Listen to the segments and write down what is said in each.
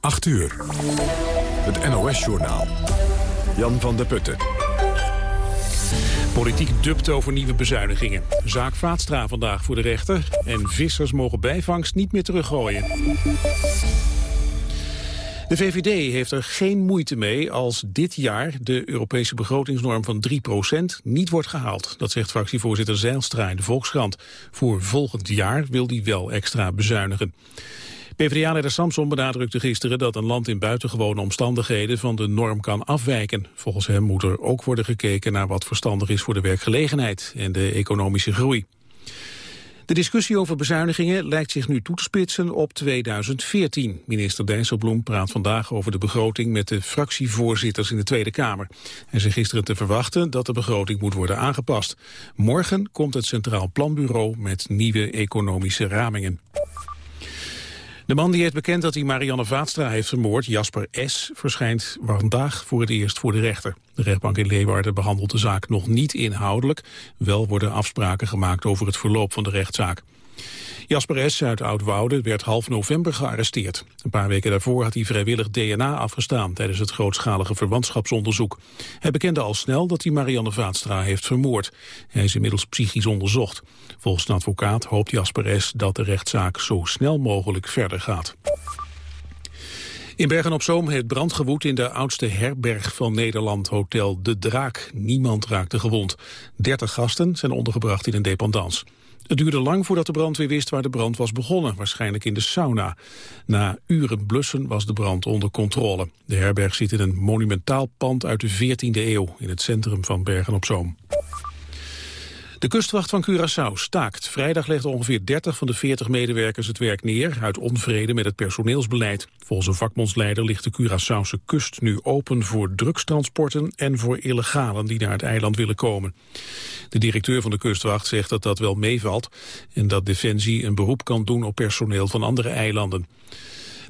8 uur. Het NOS-journaal. Jan van der Putten. Politiek dubt over nieuwe bezuinigingen. Zaak Vaatstra vandaag voor de rechter. En vissers mogen bijvangst niet meer teruggooien. De VVD heeft er geen moeite mee als dit jaar de Europese begrotingsnorm van 3% niet wordt gehaald. Dat zegt fractievoorzitter Zijlstra in de Volkskrant. Voor volgend jaar wil hij wel extra bezuinigen. PvdA-leider Samson benadrukte gisteren dat een land in buitengewone omstandigheden van de norm kan afwijken. Volgens hem moet er ook worden gekeken naar wat verstandig is voor de werkgelegenheid en de economische groei. De discussie over bezuinigingen lijkt zich nu toe te spitsen op 2014. Minister Dijsselbloem praat vandaag over de begroting met de fractievoorzitters in de Tweede Kamer. Hij zei gisteren te verwachten dat de begroting moet worden aangepast. Morgen komt het Centraal Planbureau met nieuwe economische ramingen. De man die heeft bekend dat hij Marianne Vaatstra heeft vermoord, Jasper S., verschijnt vandaag voor het eerst voor de rechter. De rechtbank in Leeuwarden behandelt de zaak nog niet inhoudelijk. Wel worden afspraken gemaakt over het verloop van de rechtszaak. Jasper S. uit Oudwoude werd half november gearresteerd. Een paar weken daarvoor had hij vrijwillig DNA afgestaan tijdens het grootschalige verwantschapsonderzoek. Hij bekende al snel dat hij Marianne Vaatstra heeft vermoord. Hij is inmiddels psychisch onderzocht. Volgens een advocaat hoopt Jasper S. dat de rechtszaak zo snel mogelijk verder gaat. In Bergen-op-Zoom heeft brand gewoed in de oudste herberg van Nederland, Hotel De Draak. Niemand raakte gewond. Dertig gasten zijn ondergebracht in een dependance. Het duurde lang voordat de brandweer wist waar de brand was begonnen, waarschijnlijk in de sauna. Na uren blussen was de brand onder controle. De herberg zit in een monumentaal pand uit de 14e eeuw in het centrum van Bergen-op-Zoom. De kustwacht van Curaçao staakt. Vrijdag legden ongeveer 30 van de 40 medewerkers het werk neer... uit onvrede met het personeelsbeleid. Volgens een vakbondsleider ligt de Curaçaose kust nu open voor drugstransporten... en voor illegalen die naar het eiland willen komen. De directeur van de kustwacht zegt dat dat wel meevalt... en dat Defensie een beroep kan doen op personeel van andere eilanden.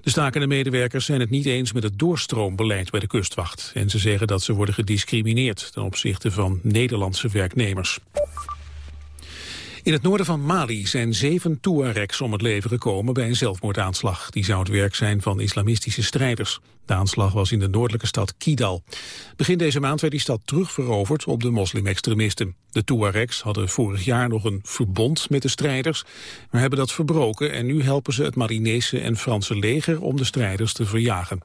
De stakende medewerkers zijn het niet eens met het doorstroombeleid bij de kustwacht. En ze zeggen dat ze worden gediscrimineerd ten opzichte van Nederlandse werknemers. In het noorden van Mali zijn zeven Tuaregs om het leven gekomen bij een zelfmoordaanslag. Die zou het werk zijn van islamistische strijders. De aanslag was in de noordelijke stad Kidal. Begin deze maand werd die stad terugveroverd op de moslimextremisten. De Tuaregs hadden vorig jaar nog een verbond met de strijders, maar hebben dat verbroken en nu helpen ze het Marinese en Franse leger om de strijders te verjagen.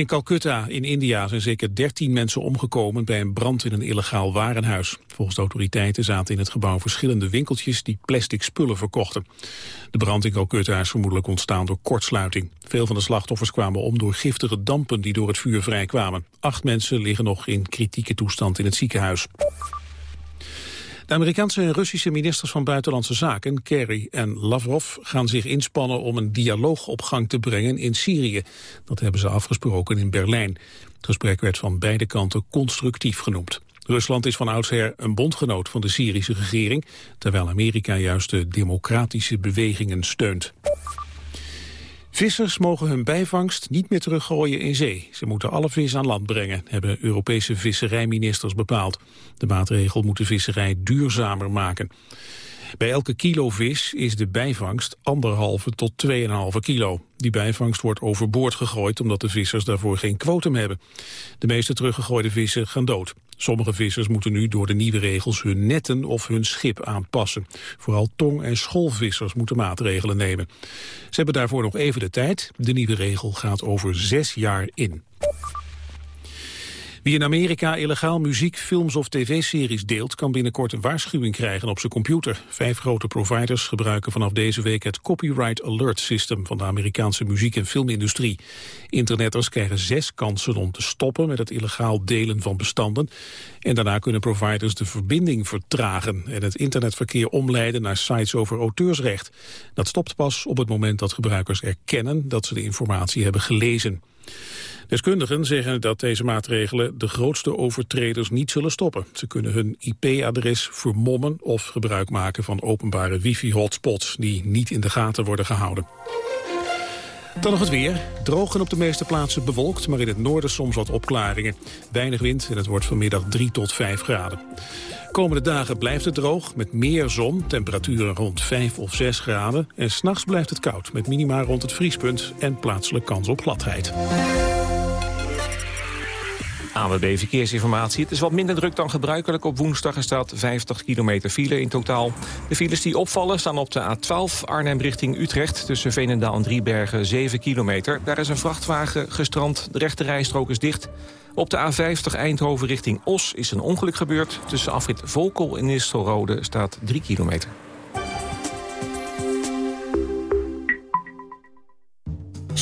In Calcutta in India zijn zeker 13 mensen omgekomen bij een brand in een illegaal warenhuis. Volgens de autoriteiten zaten in het gebouw verschillende winkeltjes die plastic spullen verkochten. De brand in Calcutta is vermoedelijk ontstaan door kortsluiting. Veel van de slachtoffers kwamen om door giftige dampen die door het vuur vrijkwamen. Acht mensen liggen nog in kritieke toestand in het ziekenhuis. De Amerikaanse en Russische ministers van Buitenlandse Zaken, Kerry en Lavrov, gaan zich inspannen om een dialoog op gang te brengen in Syrië. Dat hebben ze afgesproken in Berlijn. Het gesprek werd van beide kanten constructief genoemd. Rusland is van oudsher een bondgenoot van de Syrische regering, terwijl Amerika juist de democratische bewegingen steunt. Vissers mogen hun bijvangst niet meer teruggooien in zee. Ze moeten alle vis aan land brengen, hebben Europese visserijministers bepaald. De maatregel moet de visserij duurzamer maken. Bij elke kilo vis is de bijvangst anderhalve tot 2,5 kilo. Die bijvangst wordt overboord gegooid omdat de vissers daarvoor geen kwotum hebben. De meeste teruggegooide vissen gaan dood. Sommige vissers moeten nu door de nieuwe regels hun netten of hun schip aanpassen. Vooral tong- en schoolvissers moeten maatregelen nemen. Ze hebben daarvoor nog even de tijd. De nieuwe regel gaat over zes jaar in. Wie in Amerika illegaal muziek, films of tv-series deelt... kan binnenkort een waarschuwing krijgen op zijn computer. Vijf grote providers gebruiken vanaf deze week... het Copyright Alert System van de Amerikaanse muziek- en filmindustrie. Internetters krijgen zes kansen om te stoppen... met het illegaal delen van bestanden. En daarna kunnen providers de verbinding vertragen... en het internetverkeer omleiden naar sites over auteursrecht. Dat stopt pas op het moment dat gebruikers erkennen... dat ze de informatie hebben gelezen. Deskundigen zeggen dat deze maatregelen de grootste overtreders niet zullen stoppen. Ze kunnen hun IP-adres vermommen of gebruik maken van openbare wifi-hotspots die niet in de gaten worden gehouden. Dan nog het weer. Droog en op de meeste plaatsen bewolkt, maar in het noorden soms wat opklaringen. Weinig wind en het wordt vanmiddag 3 tot 5 graden. Komende dagen blijft het droog, met meer zon, temperaturen rond 5 of 6 graden. En s'nachts blijft het koud, met minima rond het vriespunt en plaatselijk kans op gladheid. AWB Verkeersinformatie. Het is wat minder druk dan gebruikelijk. Op woensdag er staat 50 kilometer file in totaal. De files die opvallen staan op de A12 Arnhem richting Utrecht... tussen Veenendaal en Driebergen 7 kilometer. Daar is een vrachtwagen gestrand, de rechte rijstrook is dicht. Op de A50 Eindhoven richting Os is een ongeluk gebeurd. Tussen afrit Volkel en Nistelrode staat 3 kilometer.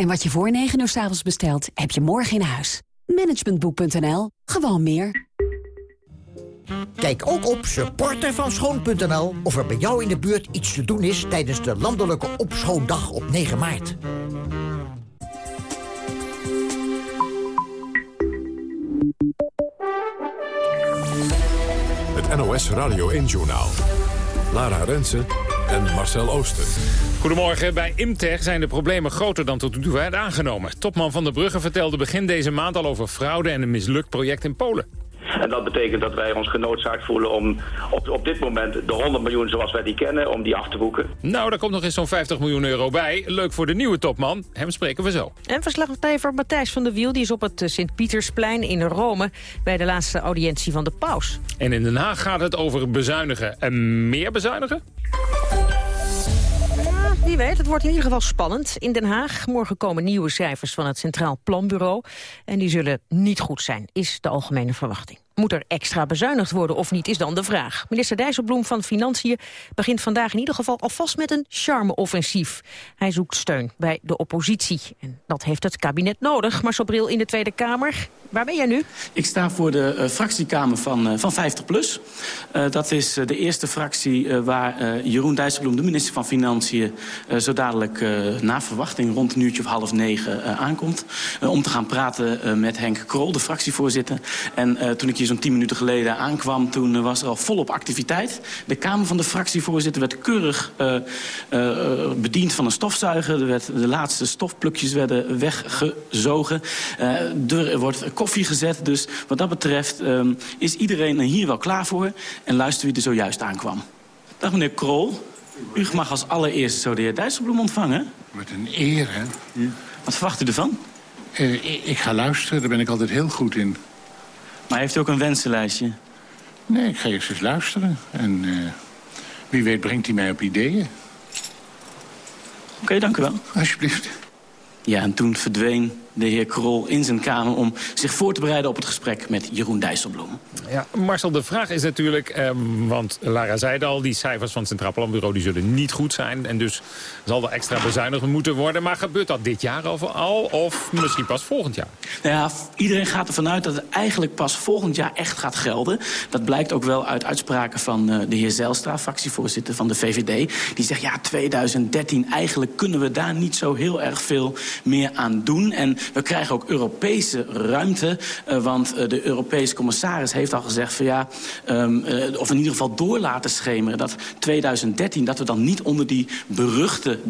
En wat je voor 9 uur s avonds bestelt, heb je morgen in huis. Managementboek.nl. Gewoon meer. Kijk ook op supportervanschoon.nl of er bij jou in de buurt iets te doen is... tijdens de landelijke opschoondag op 9 maart. Het NOS Radio 1-journaal. Lara Rensen en Marcel Ooster. Goedemorgen. Bij Imtech zijn de problemen groter dan tot nu toe werd aangenomen. Topman Van der Brugge vertelde begin deze maand al over fraude en een mislukt project in Polen. En dat betekent dat wij ons genoodzaakt voelen om op, op dit moment de 100 miljoen zoals wij die kennen, om die af te boeken. Nou, daar komt nog eens zo'n 50 miljoen euro bij. Leuk voor de nieuwe topman. Hem spreken we zo. En verslaggever Matthijs van der Wiel die is op het Sint-Pietersplein in Rome... bij de laatste audiëntie van de paus. En in Den Haag gaat het over bezuinigen. En meer bezuinigen? Wie weet, het wordt in ieder geval spannend. In Den Haag morgen komen nieuwe cijfers van het Centraal Planbureau. En die zullen niet goed zijn, is de algemene verwachting. Moet er extra bezuinigd worden of niet, is dan de vraag. Minister Dijsselbloem van Financiën begint vandaag in ieder geval alvast met een charme-offensief. Hij zoekt steun bij de oppositie. En dat heeft het kabinet nodig. Marcel Bril in de Tweede Kamer. Waar ben jij nu? Ik sta voor de uh, fractiekamer van, uh, van 50PLUS. Uh, dat is de eerste fractie waar Jeroen Dijsselbloem, de minister van Financiën... zo dadelijk na verwachting rond een uurtje of half negen aankomt. om te gaan praten met Henk Krol, de fractievoorzitter. En toen ik hier zo'n tien minuten geleden aankwam... toen was er al volop activiteit. De Kamer van de fractievoorzitter werd keurig bediend van een stofzuiger. Er werd, de laatste stofplukjes werden weggezogen. er wordt koffie gezet. Dus wat dat betreft um, is iedereen hier wel klaar voor. En luister wie er zojuist aankwam. Dag meneer Krol. U mag als allereerste zo de heer Dijsselbloem ontvangen. Met een eer, hè? Ja. Wat verwacht u ervan? Uh, ik ga luisteren, daar ben ik altijd heel goed in. Maar heeft u ook een wensenlijstje? Nee, ik ga eerst eens luisteren. En uh, wie weet brengt hij mij op ideeën. Oké, okay, dank u wel. Alsjeblieft. Ja, en toen verdween de heer Krol in zijn kamer... om zich voor te bereiden op het gesprek met Jeroen Dijsselbloem. Ja, Marcel, de vraag is natuurlijk... Eh, want Lara zei het al, die cijfers van het Centraal Planbureau... die zullen niet goed zijn en dus zal er extra bezuinigd moeten worden. Maar gebeurt dat dit jaar al of misschien pas volgend jaar? Nou ja, iedereen gaat ervan uit dat het eigenlijk pas volgend jaar echt gaat gelden. Dat blijkt ook wel uit uitspraken van uh, de heer Zijlstra... fractievoorzitter van de VVD. Die zegt, ja, 2013, eigenlijk kunnen we daar niet zo heel erg veel meer aan doen... En we krijgen ook Europese ruimte. Uh, want uh, de Europese commissaris heeft al gezegd van ja... Um, uh, of in ieder geval door laten schemeren dat 2013... dat we dan niet onder die beruchte 3%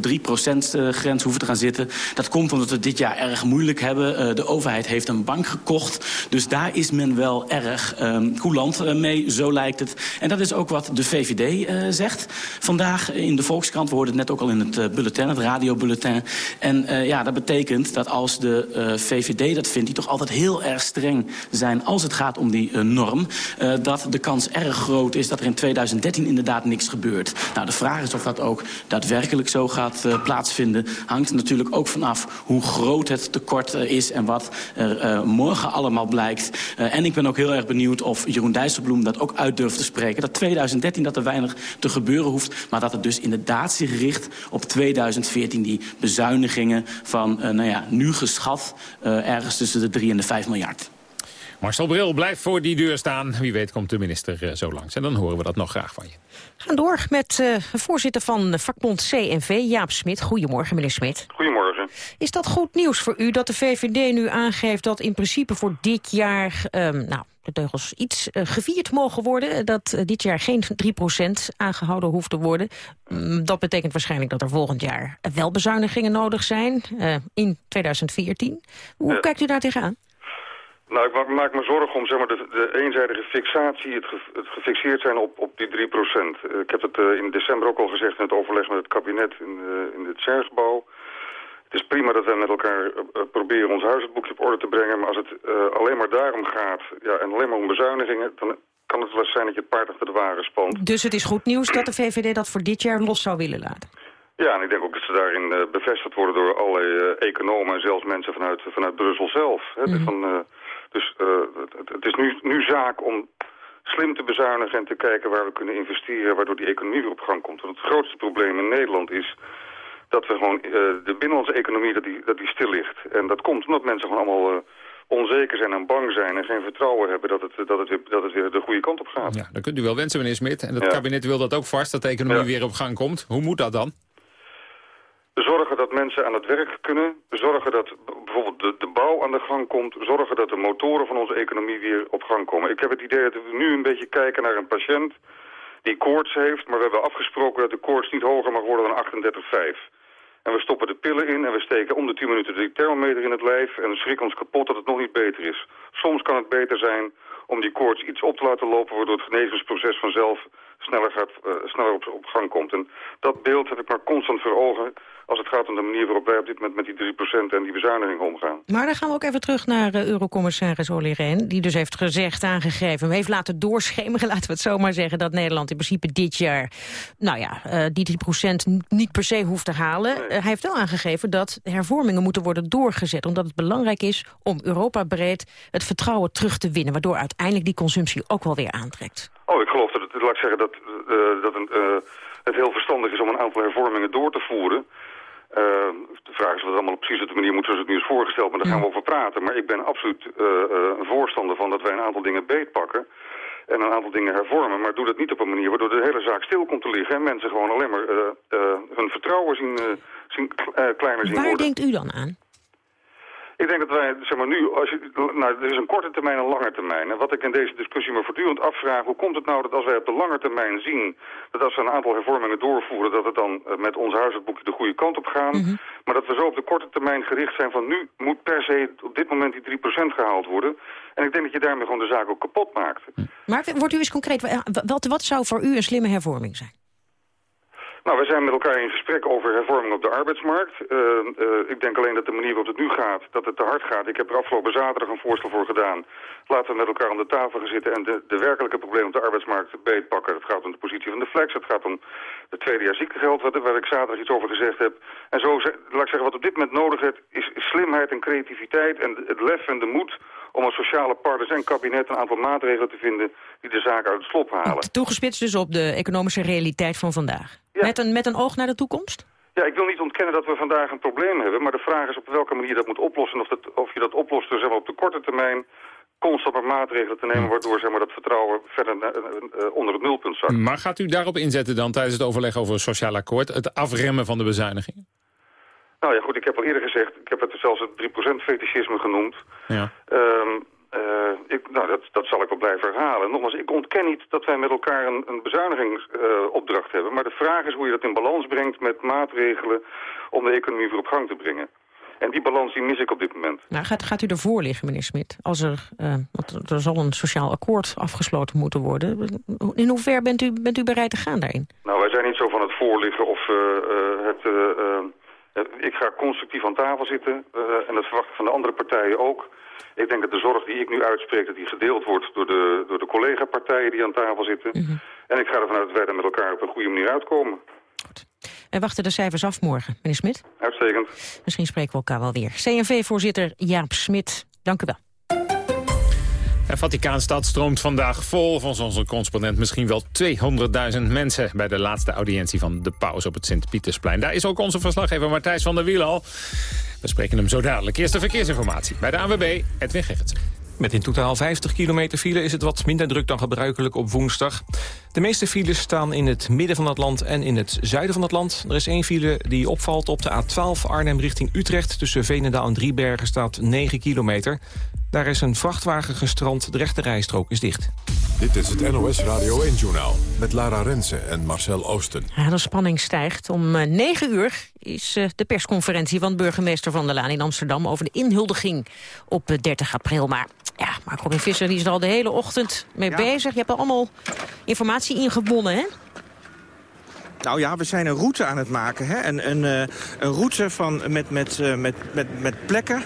grens hoeven te gaan zitten. Dat komt omdat we dit jaar erg moeilijk hebben. de overheid heeft een bank gekocht. Dus daar is men wel erg um, coulant mee, zo lijkt het. En dat is ook wat de VVD zegt. Vandaag in de Volkskrant, we hoorden het net ook al in het bulletin, het radiobulletin. En ja, dat betekent dat als de uh, VVD dat vindt... die toch altijd heel erg streng zijn als het gaat om die uh, norm... Uh, dat de kans erg groot is dat er in 2013 inderdaad niks gebeurt. Nou, de vraag is of dat ook daadwerkelijk zo gaat plaatsvinden. Hangt natuurlijk ook vanaf hoe groot het tekort is... en wat er morgen allemaal blijkt. en ik ben ook heel erg benieuwd of Jeroen Dijsselbloem dat ook uit durft te spreken. Dat 2013 dat er weinig te gebeuren hoeft... maar dat het dus inderdaad zich richt op 2014... die bezuinigingen van, nou ja, nu geschat uh, ergens tussen de 3 en de 5 miljard. Marcel Bril blijft voor die deur staan. Wie weet komt de minister uh, zo langs. En dan horen we dat nog graag van je. We gaan door met uh, voorzitter van vakbond CNV, Jaap Smit. Goedemorgen, meneer Smit. Goedemorgen. Is dat goed nieuws voor u dat de VVD nu aangeeft... dat in principe voor dit jaar um, nou, de teugels iets uh, gevierd mogen worden... dat uh, dit jaar geen 3% aangehouden hoeft te worden. Um, dat betekent waarschijnlijk dat er volgend jaar wel bezuinigingen nodig zijn... Uh, in 2014. Hoe Ja. kijkt u daar tegenaan? Nou, ik ma- maak me zorgen om zeg maar, de, de eenzijdige fixatie, het, ge- het gefixeerd zijn op, op die 3 procent. ik heb het eh, in december ook al gezegd in het overleg met het kabinet in, eh, in het Sergebouw. Het is prima dat wij met elkaar eh, eh, proberen ons huishoudboekje op orde te brengen. Maar als het eh, alleen maar daarom gaat ja, en alleen maar om bezuinigingen... dan kan het wel eens zijn dat je het paard achter de wagen spant. Dus het is goed nieuws dat de VVD dat voor dit jaar los zou willen laten. Ja, en ik denk ook dat ze daarin bevestigd worden door allerlei economen en zelfs mensen vanuit, vanuit Brussel zelf. Hè. Mhm. Van, dus het, het- het is nu, nu zaak om slim te bezuinigen en te kijken waar we kunnen investeren, waardoor die economie weer op gang komt. Want het grootste probleem in Nederland is dat we gewoon eh, de binnenlandse economie dat die, dat die stil ligt. En dat komt omdat mensen gewoon allemaal eh, onzeker zijn en bang zijn en geen vertrouwen hebben dat het, dat het, weer, dat het weer de goede kant op gaat. Ja, dat kunt u wel wensen, meneer Smit. En het Ja. kabinet wil dat ook vast, dat de economie Ja. weer op gang komt. Hoe moet dat dan? Zorgen dat mensen aan het werk kunnen. Zorgen dat bijvoorbeeld de, de bouw aan de gang komt. Zorgen dat de motoren van onze economie weer op gang komen. Ik heb het idee dat we nu een beetje kijken naar een patiënt die koorts heeft. Maar we hebben afgesproken dat de koorts niet hoger mag worden dan 38,5. En we stoppen de pillen in en we steken om de 10 minuten de thermometer in het lijf. En we schrikken ons kapot dat het nog niet beter is. Soms kan het beter zijn om die koorts iets op te laten lopen... waardoor het genezingsproces vanzelf sneller, gaat, eh, sneller op, op gang komt. En dat beeld heb ik maar constant voor ogen... als het gaat om de manier waarop wij op dit moment met die 3% en die bezuinigingen omgaan. Maar dan gaan we ook even terug naar uh, eurocommissaris Olly Rehn... die dus heeft gezegd, aangegeven, hem heeft laten doorschemeren... laten we het zo maar zeggen, dat Nederland in principe dit jaar... nou ja, uh, die 3% niet per se hoeft te halen. Nee. Uh, hij heeft wel aangegeven dat hervormingen moeten worden doorgezet... omdat het belangrijk is om Europa breed het vertrouwen terug te winnen... waardoor uiteindelijk die consumptie ook wel weer aantrekt. Oh, ik geloof dat, het, laat ik zeggen, dat, dat een, het heel verstandig is om een aantal hervormingen door te voeren. Uh, de vraag is wat allemaal precies op de manier moet zoals het nu is voorgesteld, maar daar gaan we over praten. Maar ik ben absoluut uh, een voorstander van dat wij een aantal dingen beetpakken en een aantal dingen hervormen. Maar doe dat niet op een manier waardoor de hele zaak stil komt te liggen en mensen gewoon alleen maar hun vertrouwen zien, zien kleiner zien Waar worden. Waar denkt u dan aan? Ik denk dat wij, zeg maar nu, als je, nou, er is een korte termijn en een lange termijn. En wat ik in deze discussie me voortdurend afvraag, hoe komt het nou dat als wij op de lange termijn zien, dat als we een aantal hervormingen doorvoeren, dat het dan met ons huishoudboekje de goede kant op gaan. Mm -hmm. Maar dat we zo op de korte termijn gericht zijn van nu moet per se op dit moment die 3% gehaald worden. En ik denk dat je daarmee gewoon de zaak ook kapot maakt. Maar wordt u eens concreet, wat, wat zou voor u een slimme hervorming zijn? Nou, we zijn met elkaar in gesprek over hervorming op de arbeidsmarkt. Uh, uh, ik denk alleen dat de manier waarop het nu gaat, dat het te hard gaat. Ik heb er afgelopen zaterdag een voorstel voor gedaan. Laten we met elkaar aan de tafel gaan zitten en de, de werkelijke problemen op de arbeidsmarkt beetpakken. Het gaat om de positie van de flex, het gaat om het tweede jaar ziektegeld, waar, waar ik zaterdag iets over gezegd heb. En zo, laat ik zeggen, wat op dit moment nodig is, is slimheid en creativiteit en het lef en de moed om als sociale partners en kabinet een aantal maatregelen te vinden die de zaak uit het slop halen. Toegespitst dus op de economische realiteit van vandaag. Ja. Met, een, met een oog naar de toekomst? Ja, ik wil niet ontkennen dat we vandaag een probleem hebben, maar de vraag is op welke manier je dat moet oplossen. Of, dat, of je dat oplost door zeg maar, op de korte termijn constant maar maatregelen te nemen... waardoor zeg maar, dat vertrouwen verder uh, onder het nulpunt zakt. Maar gaat u daarop inzetten dan tijdens het overleg over een sociaal akkoord... het afremmen van de bezuinigingen? Nou ja, goed, ik heb al eerder gezegd... ik heb het zelfs het 3%-fetischisme genoemd. Ja. Um, uh, ik, nou, dat, dat zal ik wel blijven herhalen. Nogmaals, ik ontken niet dat wij met elkaar een, een bezuinigingsopdracht uh, hebben. Maar de vraag is hoe je dat in balans brengt met maatregelen om de economie weer op gang te brengen. En die balans die mis ik op dit moment. Nou, gaat, gaat u ervoor liggen, meneer Smit? Als er, uh, want er zal een sociaal akkoord afgesloten moeten worden. In hoever bent u, bent u bereid te gaan daarin? Nou, wij zijn niet zo van het voorliggen of uh, het... Uh, ik ga constructief aan tafel zitten en dat verwacht ik van de andere partijen ook. Ik denk dat de zorg die ik nu uitspreek, dat die gedeeld wordt door de, door de collega-partijen die aan tafel zitten. Mm -hmm. En ik ga ervan uit dat wij er met elkaar op een goede manier uitkomen. Goed. Wij wachten de cijfers af morgen, meneer Smit. Uitstekend. Misschien spreken we elkaar wel weer. CNV-voorzitter Jaap Smit, dank u wel. En Vaticaanstad stroomt vandaag vol, volgens onze correspondent misschien wel 200.000 mensen bij de laatste audiëntie van de paus op het Sint-Pietersplein. Daar is ook onze verslaggever Martijs van der Wiel al. We spreken hem zo dadelijk. Eerste verkeersinformatie bij de ANWB, Edwin Gerritsen. Met in totaal 50 kilometer file is het wat minder druk dan gebruikelijk op woensdag. De meeste files staan in het midden van het land en in het zuiden van het land. Er is één file die opvalt op de A12 Arnhem richting Utrecht. Tussen Veenendaal en Driebergen staat 9 kilometer. Daar is een vrachtwagen gestrand, de rechte rijstrook is dicht. Dit is het NOS Radio 1-journaal met Lara Rensen en Marcel Oosten. Ja, de spanning stijgt. Om uh, 9 uur is uh, de persconferentie van burgemeester Van der Laan in Amsterdam... over de inhuldiging op uh, 30 april. Maar ja, Mark Robin Visser die is er al de hele ochtend mee ja. bezig. Je hebt er allemaal informatie ingewonnen, hè? Nou ja, we zijn een route aan het maken. Hè? Een, een, een route van, met, met, met, met, met plekken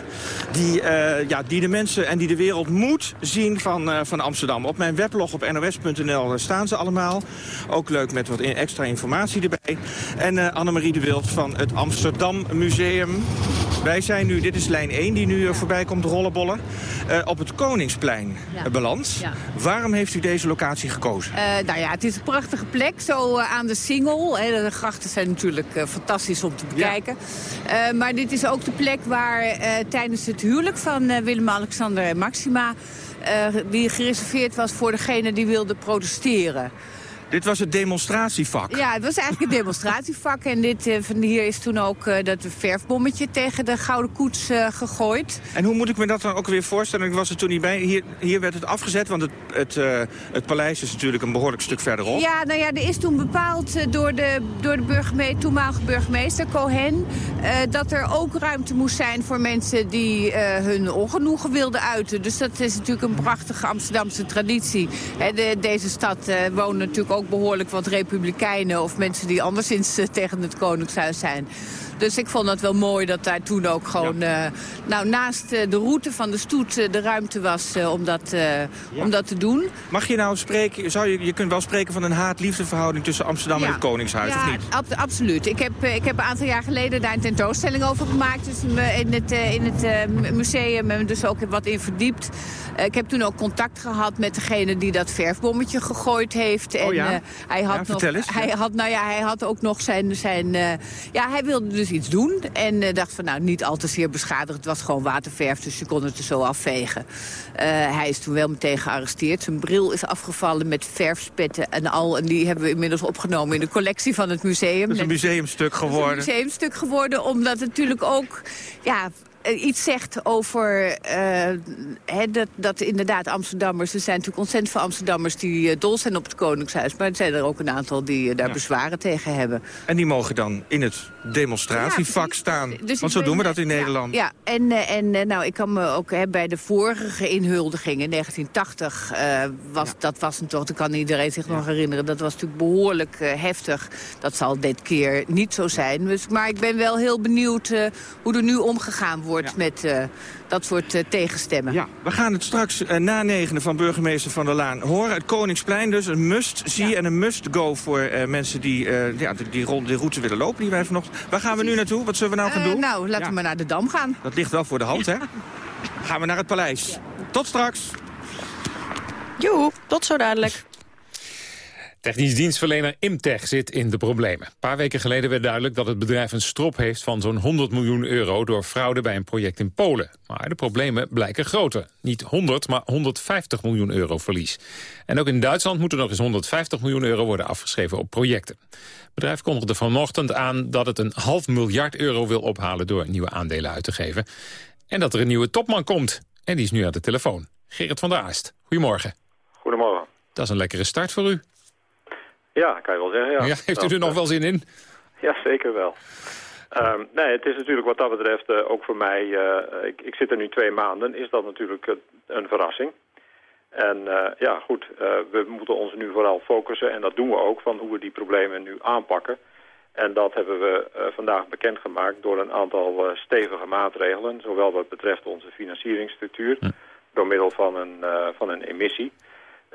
die, uh, ja, die de mensen en die de wereld moet zien van, van Amsterdam. Op mijn weblog op nos.nl staan ze allemaal. Ook leuk met wat extra informatie erbij. En Annemarie de Wild van het Amsterdam Museum. Wij zijn nu, dit is lijn 1 die nu voorbij komt rollenbollen, op het Koningsplein ja. beland. Ja. Waarom heeft u deze locatie gekozen? nou ja, het is een prachtige plek, zo aan de Singel. De grachten zijn natuurlijk fantastisch om te bekijken. Ja. Maar dit is ook de plek waar tijdens het huwelijk van Willem-Alexander en Maxima... die gereserveerd was voor degene die wilde protesteren. Dit was het demonstratievak? Ja, het was eigenlijk het demonstratievak. En dit, uh, van hier is toen ook uh, dat verfbommetje tegen de Gouden Koets uh, gegooid. En hoe moet ik me dat dan ook weer voorstellen? Ik was er toen niet bij. Hier, hier werd het afgezet, want het, het, het paleis is natuurlijk een behoorlijk stuk verderop. Ja, nou ja, er is toen bepaald door de, door de burgemeester, toenmalige burgemeester Cohen... dat er ook ruimte moest zijn voor mensen die hun ongenoegen wilden uiten. Dus dat is natuurlijk een prachtige Amsterdamse traditie. De, deze stad wonen natuurlijk ook behoorlijk wat republikeinen... of mensen die anderszins uh, tegen het Koningshuis zijn. Dus ik vond het wel mooi dat daar toen ook gewoon... Ja. Uh, nou, naast uh, de route van de stoet de ruimte was om, dat, ja. om dat te doen. Mag je nou spreken... Zou je, je kunt wel spreken van een haat-liefdeverhouding... tussen Amsterdam ja. en het Koningshuis, of niet? Ab absoluut. Ik heb, ik heb een aantal jaar geleden daar een tentoonstelling over gemaakt... Dus in het, in het museum en dus ook wat in verdiept. ik heb toen ook contact gehad met degene die dat verfbommetje gegooid heeft. Oh, ja? En, hij had nog, hij had, nou ja, hij had ook nog zijn... zijn ja, hij wilde dus iets doen. En uh, dacht van, nou, niet al te zeer beschadigd. Het was gewoon waterverf, dus je kon het er zo afvegen. Uh, hij is toen wel meteen gearresteerd. Zijn bril is afgevallen met verfspetten en al. En die hebben we inmiddels opgenomen in de collectie van het museum. Het is een museumstuk geworden. Het is een museumstuk geworden, omdat het natuurlijk ook... Ja, iets zegt over uh, he, dat, dat inderdaad Amsterdammers... er zijn natuurlijk ontzettend veel Amsterdammers die uh, dol zijn op het Koningshuis... maar er zijn er ook een aantal die uh, daar ja. bezwaren tegen hebben. En die mogen dan in het demonstratievak ja, staan? Dus Want zo doen we dat in Nederland. Ja, en, en nou, ik kan me ook he, bij de vorige inhuldiging in 1980... was, dat was een toch, dat kan iedereen zich nog herinneren... dat was natuurlijk behoorlijk heftig. Dat zal dit keer niet zo zijn. Dus, maar ik ben wel heel benieuwd hoe er nu omgegaan wordt wordt ja. met uh, dat soort uh, tegenstemmen. Ja, we gaan het straks uh, na negenen van burgemeester Van der Laan horen. Het Koningsplein dus, een must-see ja. en een must-go voor mensen die ja, die, die, die, route willen lopen. Die wij vanochtend... Waar gaan we nu naartoe? Wat zullen we nou gaan doen? Nou, laten we maar naar de Dam gaan. Dat ligt wel voor de hand, hè? Gaan we naar het paleis. Tot straks. Joe, tot zo dadelijk. Technisch dienstverlener Imtech zit in de problemen. Een paar weken geleden werd duidelijk dat het bedrijf een strop heeft van zo'n 100 miljoen euro door fraude bij een project in Polen. Maar de problemen blijken groter. Niet 100, maar 150 miljoen euro verlies. En ook in Duitsland moet er nog eens 150 miljoen euro worden afgeschreven op projecten. Het bedrijf kondigde vanochtend aan dat het een half miljard euro wil ophalen door nieuwe aandelen uit te geven. En dat er een nieuwe topman komt. En die is nu aan de telefoon. Gerrit van der Aast. Goedemorgen. Goedemorgen. Dat is een lekkere start voor u. Ja, kan je wel zeggen, ja. ja heeft u er nog wel zin in? Ja, zeker wel. Um, nee, het is natuurlijk wat dat betreft uh, ook voor mij, uh, ik, ik, zit er nu twee maanden, is dat natuurlijk uh, een verrassing. En ja, goed, we moeten ons nu vooral focussen, en dat doen we ook, van hoe we die problemen nu aanpakken. En dat hebben we vandaag bekendgemaakt door een aantal stevige maatregelen, zowel wat betreft onze financieringsstructuur, door middel van een, van een emissie.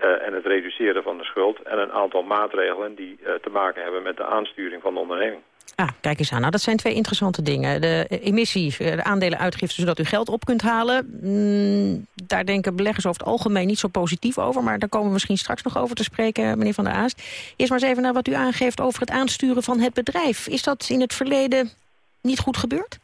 Uh, en het reduceren van de schuld. En een aantal maatregelen die uh, te maken hebben met de aansturing van de onderneming. Ah, kijk eens aan. Nou, dat zijn twee interessante dingen. De emissie, eh, de aandelenuitgifte, zodat u geld op kunt halen. Mm, daar denken beleggers over het algemeen niet zo positief over. Maar daar komen we misschien straks nog over te spreken, meneer Van der Aast. Eerst maar eens even naar wat u aangeeft over het aansturen van het bedrijf. Is dat in het verleden niet goed gebeurd?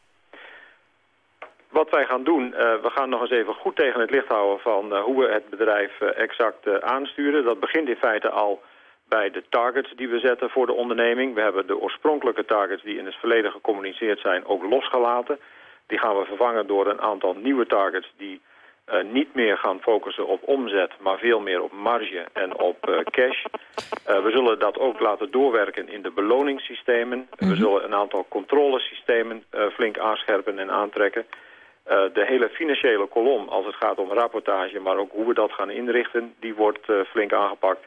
Wat wij gaan doen, uh, we gaan nog eens even goed tegen het licht houden van uh, hoe we het bedrijf uh, exact aansturen. Dat begint in feite al bij de targets die we zetten voor de onderneming. We hebben de oorspronkelijke targets die in het verleden gecommuniceerd zijn ook losgelaten. Die gaan we vervangen door een aantal nieuwe targets die uh, niet meer gaan focussen op omzet, maar veel meer op marge en op uh, cash. Uh, we zullen dat ook laten doorwerken in de beloningssystemen. Mm -hmm. We zullen een aantal controlesystemen flink aanscherpen en aantrekken. De hele financiële kolom, als het gaat om rapportage, maar ook hoe we dat gaan inrichten, die wordt flink aangepakt.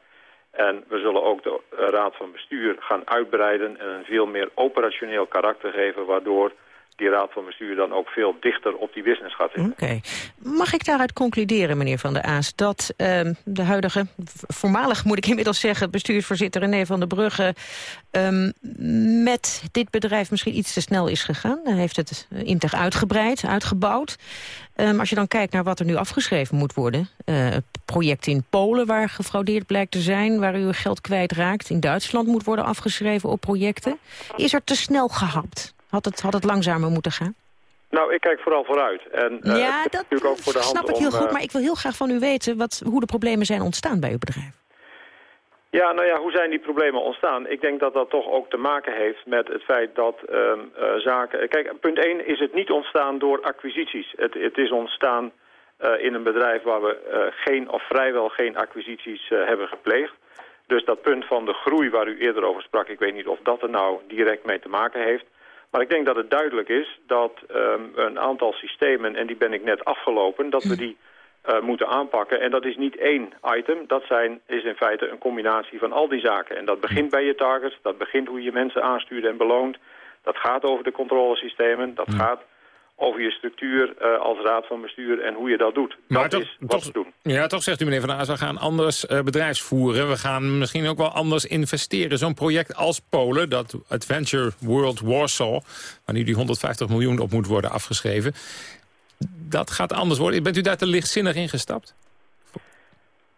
En we zullen ook de raad van bestuur gaan uitbreiden en een veel meer operationeel karakter geven, waardoor die raad van bestuur dan ook veel dichter op die business gaat zitten. Oké. Mag ik daaruit concluderen, meneer Van der Aas, dat uh, de huidige, voormalig moet ik inmiddels zeggen, bestuursvoorzitter René van der Brugge um, met dit bedrijf misschien iets te snel is gegaan? Hij heeft het integ uitgebreid, uitgebouwd. Um, als je dan kijkt naar wat er nu afgeschreven moet worden, uh, het project in Polen waar gefraudeerd blijkt te zijn, waar u geld kwijtraakt, in Duitsland moet worden afgeschreven op projecten. Is er te snel gehapt? Had het, had het langzamer moeten gaan? Nou, ik kijk vooral vooruit. En, uh, ja, dat ook voor de snap ik heel om, goed. Maar ik wil heel graag van u weten wat, hoe de problemen zijn ontstaan bij uw bedrijf. Ja, nou ja, hoe zijn die problemen ontstaan? Ik denk dat dat toch ook te maken heeft met het feit dat um, uh, zaken... Kijk, punt 1 is het niet ontstaan door acquisities. Het, het is ontstaan uh, in een bedrijf waar we geen of vrijwel geen acquisities hebben gepleegd. Dus dat punt van de groei waar u eerder over sprak... ik weet niet of dat er nou direct mee te maken heeft... Maar ik denk dat het duidelijk is dat um, een aantal systemen, en die ben ik net afgelopen, dat we die uh, moeten aanpakken. En dat is niet één item, dat zijn, is in feite een combinatie van al die zaken. En dat begint bij je targets, dat begint hoe je mensen aanstuurt en beloont. Dat gaat over de controlesystemen, dat gaat over je structuur uh, als raad van bestuur en hoe je dat doet. Maar dat toch, is wat toch, doen. Ja, toch zegt u meneer Van Aas, we gaan anders uh, bedrijfsvoeren. We gaan misschien ook wel anders investeren. Zo'n project als Polen, dat Adventure World Warsaw... waar nu die 150 miljoen op moet worden afgeschreven... dat gaat anders worden. Bent u daar te lichtzinnig in gestapt?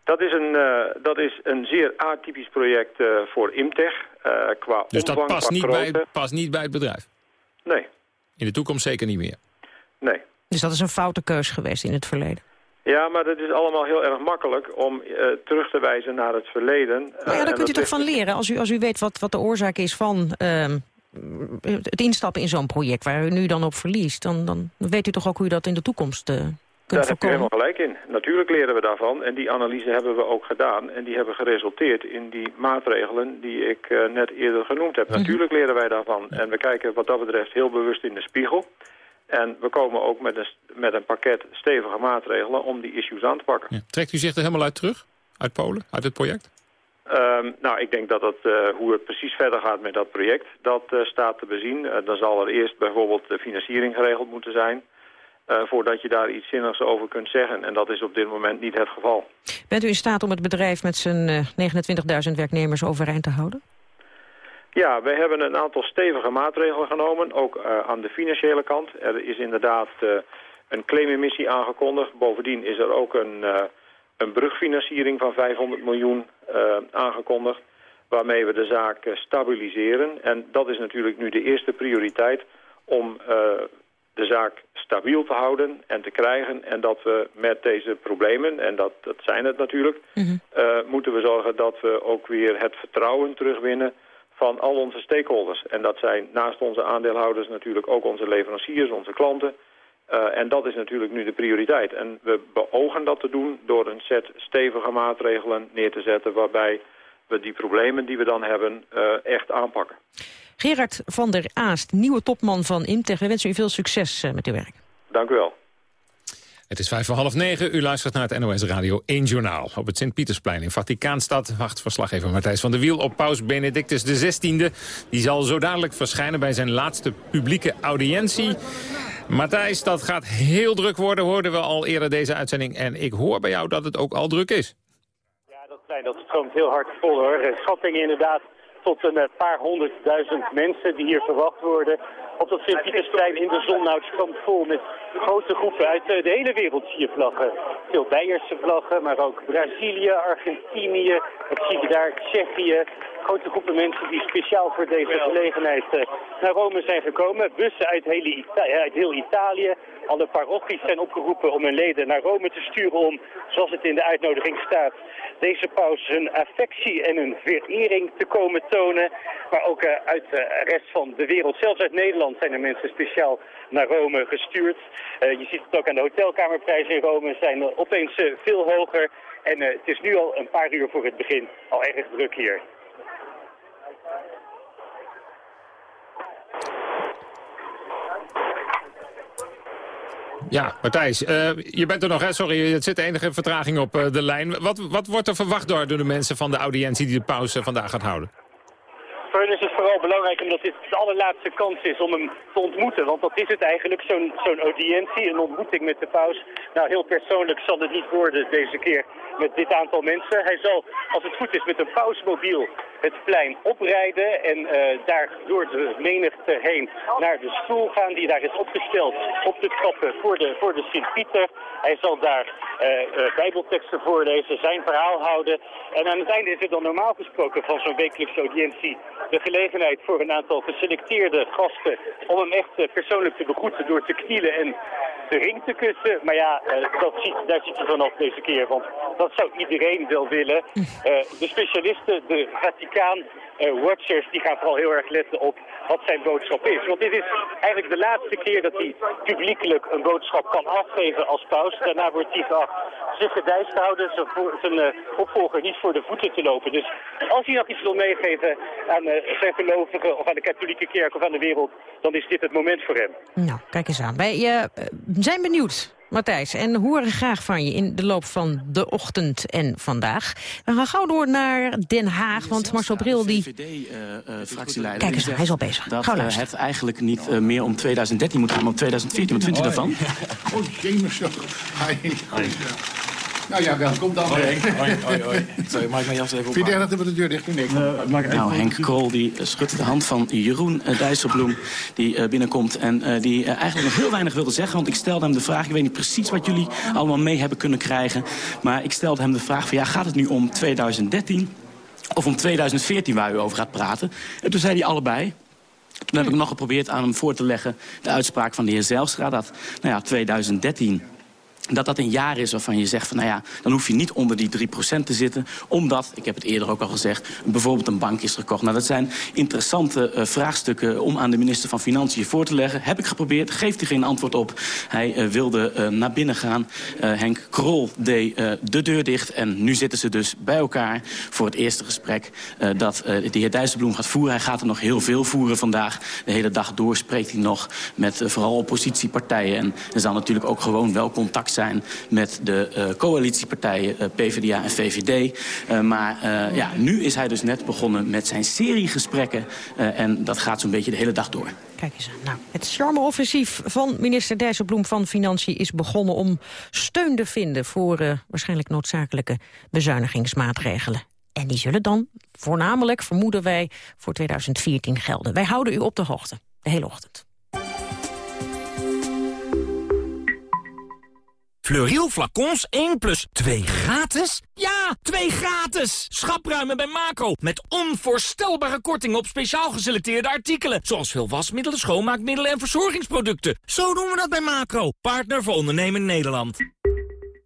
Dat is een, uh, dat is een zeer atypisch project voor Imtech. Qua dus omvang, dat past niet, bij, past niet bij het bedrijf? Nee. In de toekomst zeker niet meer? Nee. Dus dat is een foute keus geweest in het verleden? Ja, maar dat is allemaal heel erg makkelijk om uh, terug te wijzen naar het verleden. Maar ja, daar kunt u toch van leren als u, als u weet wat, wat de oorzaak is van uh, het instappen in zo'n project waar u nu dan op verliest. Dan, dan weet u toch ook hoe u dat in de toekomst uh, kunt Daar heb je helemaal gelijk in. Natuurlijk leren we daarvan en die analyse hebben we ook gedaan. En die hebben geresulteerd in die maatregelen die ik net eerder genoemd heb. -hmm. Natuurlijk leren wij daarvan en we kijken wat dat betreft heel bewust in de spiegel. En we komen ook met een, met een pakket stevige maatregelen om die issues aan te pakken. Ja. Trekt u zich er helemaal uit terug? Uit Polen? Uit het project? Um, nou, ik denk dat het, uh, hoe het precies verder gaat met dat project, dat uh, staat te bezien. Uh, dan zal er eerst bijvoorbeeld de financiering geregeld moeten zijn... voordat je daar iets zinnigs over kunt zeggen. En dat is op dit moment niet het geval. Bent u in staat om het bedrijf met zijn 29.000 werknemers overeind te houden? Ja, we hebben een aantal stevige maatregelen genomen, ook uh, aan de financiële kant. Er is inderdaad uh, een claimemissie aangekondigd. Bovendien is er ook een, uh, een brugfinanciering van 500 miljoen aangekondigd... waarmee we de zaak stabiliseren. En dat is natuurlijk nu de eerste prioriteit om de zaak stabiel te houden en te krijgen. En dat we met deze problemen, en dat, dat zijn het natuurlijk... Mm -hmm. moeten we zorgen dat we ook weer het vertrouwen terugwinnen van al onze stakeholders. En dat zijn naast onze aandeelhouders natuurlijk ook onze leveranciers, onze klanten. Uh, en dat is natuurlijk nu de prioriteit. En we beogen dat te doen door een set stevige maatregelen neer te zetten... waarbij we die problemen die we dan hebben uh, echt aanpakken. Gerard van der Aast, nieuwe topman van Imtech. We wensen u veel succes uh, met uw werk. Dank u wel. Het is vijf voor half negen. U luistert naar het NOS Radio 1 Journaal. Op het Sint-Pietersplein in Vaticaanstad wacht verslaggever Matthijs van der Wiel op paus Benedictus XVI. Die zal zo dadelijk verschijnen bij zijn laatste publieke audiëntie. Matthijs, dat gaat heel druk worden, hoorden we al eerder deze uitzending. En ik hoor bij jou dat het ook al druk is. Ja, dat, dat stroomt heel hard vol hoor. Schattingen inderdaad tot een paar honderdduizend mensen die hier verwacht worden op dat Sint-Pietersplein in de zon. Nou, het stroomt vol met grote groepen uit de hele wereld zie je vlaggen. Veel Beierse vlaggen, maar ook Brazilië, Argentinië, wat zie daar, Tsjechië. Grote groepen mensen die speciaal voor deze gelegenheid naar Rome zijn gekomen. Bussen uit, hele uit heel Italië. Alle parochies zijn opgeroepen om hun leden naar Rome te sturen om, zoals het in de uitnodiging staat, deze paus hun affectie en hun verering te komen tonen. Maar ook uh, uit de rest van de wereld, zelfs uit Nederland, zijn er mensen speciaal naar Rome gestuurd. Uh, je ziet het ook aan de hotelkamerprijzen in Rome, zijn opeens veel hoger. En het is nu al een paar uur voor het begin al erg druk hier. Ja, Matthijs, uh, je bent er nog, hè? Sorry, het zit enige vertraging op uh, de lijn. Wat, wat wordt er verwacht door de mensen van de audiëntie die de pauze vandaag gaat houden? Voor hen is het vooral belangrijk omdat dit de allerlaatste kans is om hem te ontmoeten. Want dat is het eigenlijk, zo'n zo'n audiëntie, een ontmoeting met de paus. Nou, heel persoonlijk zal het niet worden deze keer met dit aantal mensen. Hij zal, als het goed is, met een pausmobiel het plein oprijden en uh, daar door de menigte heen naar de stoel gaan die daar is opgesteld op de trappen voor de, voor de Sint-Pieter. Hij zal daar uh, bijbelteksten voorlezen, zijn verhaal houden. En aan het einde is er dan normaal gesproken van zo'n wekelijkse audiëntie de gelegenheid voor een aantal geselecteerde gasten om hem echt persoonlijk te begroeten door te knielen en de ring te kussen. Maar ja, dat ziet, daar zit hij vanaf deze keer, want dat zou iedereen wel willen. de specialisten, de Vaticaan-watchers, die gaan vooral heel erg letten op wat zijn boodschap is. Want dit is eigenlijk de laatste keer dat hij publiekelijk een boodschap kan afgeven als paus. Daarna wordt hij geacht zich gedijst te houden, zijn uh, opvolger niet voor de voeten te lopen. Dus als hij nog iets wil meegeven aan uh, zijn gelovigen of aan de katholieke kerk of aan de wereld, dan is dit het moment voor hem. Nou, kijk eens aan. Wij zijn benieuwd Matthijs, en horen graag van je in de loop van de ochtend en vandaag. We gaan gauw door naar Den Haag, want Marcel Bril die... VVD-fractieleider... Kijk eens, hij is al bezig. Dat gauw uh, het eigenlijk niet uh, meer om 2013 moet gaan, maar om 2014. Wat vindt u daarvan? Oh, jemig zo. Nou ja, welkom dan. Hoi, hoi, hoi. hoi. Sorry, mag ik mijn jas even op? Vind je dat we de deur dicht doen? Nee, uh, nou, Henk Krol die schudt de hand van Jeroen uh, Dijsselbloem die uh, binnenkomt. En die eigenlijk nog heel weinig wilde zeggen. Want ik stelde hem de vraag, ik weet niet precies wat jullie allemaal mee hebben kunnen krijgen. Maar ik stelde hem de vraag van ja, gaat het nu om 2013 of om 2014 waar u over gaat praten? En toen zei hij allebei. Toen heb ik nog geprobeerd aan hem voor te leggen de uitspraak van de heer Zijlstra... dat nou ja, 2013 dat dat een jaar is waarvan je zegt van nou ja, dan hoef je niet onder die 3% te zitten. Omdat, ik heb het eerder ook al gezegd, bijvoorbeeld een bank is gekocht. Nou, dat zijn interessante uh, vraagstukken om aan de minister van Financiën voor te leggen. Heb ik geprobeerd, geeft hij geen antwoord op. Hij uh, wilde uh, naar binnen gaan. Henk Krol deed de deur dicht en nu zitten ze dus bij elkaar voor het eerste gesprek dat de heer Dijsselbloem gaat voeren. Hij gaat er nog heel veel voeren vandaag. De hele dag door spreekt hij nog met vooral oppositiepartijen. En er zal natuurlijk ook gewoon wel contact zijn met de uh, coalitiepartijen uh, PvdA en VVD. Uh, maar ja, nu is hij dus net begonnen met zijn serie gesprekken. en dat gaat zo'n beetje de hele dag door. Kijk eens aan. Nou, het charme-offensief van minister Dijsselbloem van Financiën is begonnen om steun te vinden voor waarschijnlijk noodzakelijke bezuinigingsmaatregelen. En die zullen dan voornamelijk, vermoeden wij, voor 2014 gelden. Wij houden u op de hoogte, de hele ochtend. Fleuriel flacons 1 plus 2 gratis? Ja, 2 gratis! Schapruimen bij Macro. Met onvoorstelbare korting op speciaal geselecteerde artikelen. Zoals veel wasmiddelen, schoonmaakmiddelen en verzorgingsproducten. Zo doen we dat bij Macro. Partner voor ondernemen Nederland.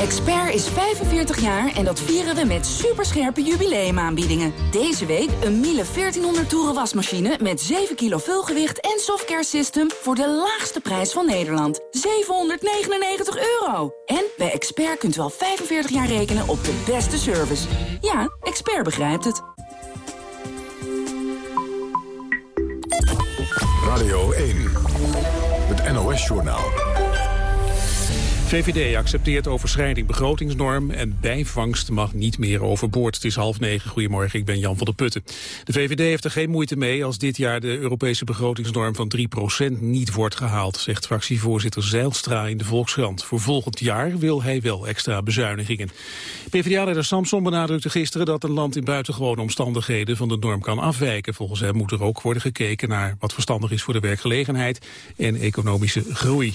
Expert is 45 jaar en dat vieren we met superscherpe jubileumaanbiedingen. Deze week een Miele 1400 toeren wasmachine met 7 kilo vulgewicht en softcare system voor de laagste prijs van Nederland. 799 euro. En bij Expert kunt u al 45 jaar rekenen op de beste service. Ja, Expert begrijpt het. Radio 1, het NOS-journaal. VVD accepteert overschrijding begrotingsnorm en bijvangst mag niet meer overboord. Het is half negen. Goedemorgen, ik ben Jan van der Putten. De VVD heeft er geen moeite mee als dit jaar de Europese begrotingsnorm van 3% niet wordt gehaald, zegt fractievoorzitter Zeilstra in de Volkskrant. Voor volgend jaar wil hij wel extra bezuinigingen. PvdA-leider Samson benadrukte gisteren dat een land in buitengewone omstandigheden van de norm kan afwijken. Volgens hem moet er ook worden gekeken naar wat verstandig is voor de werkgelegenheid en economische groei.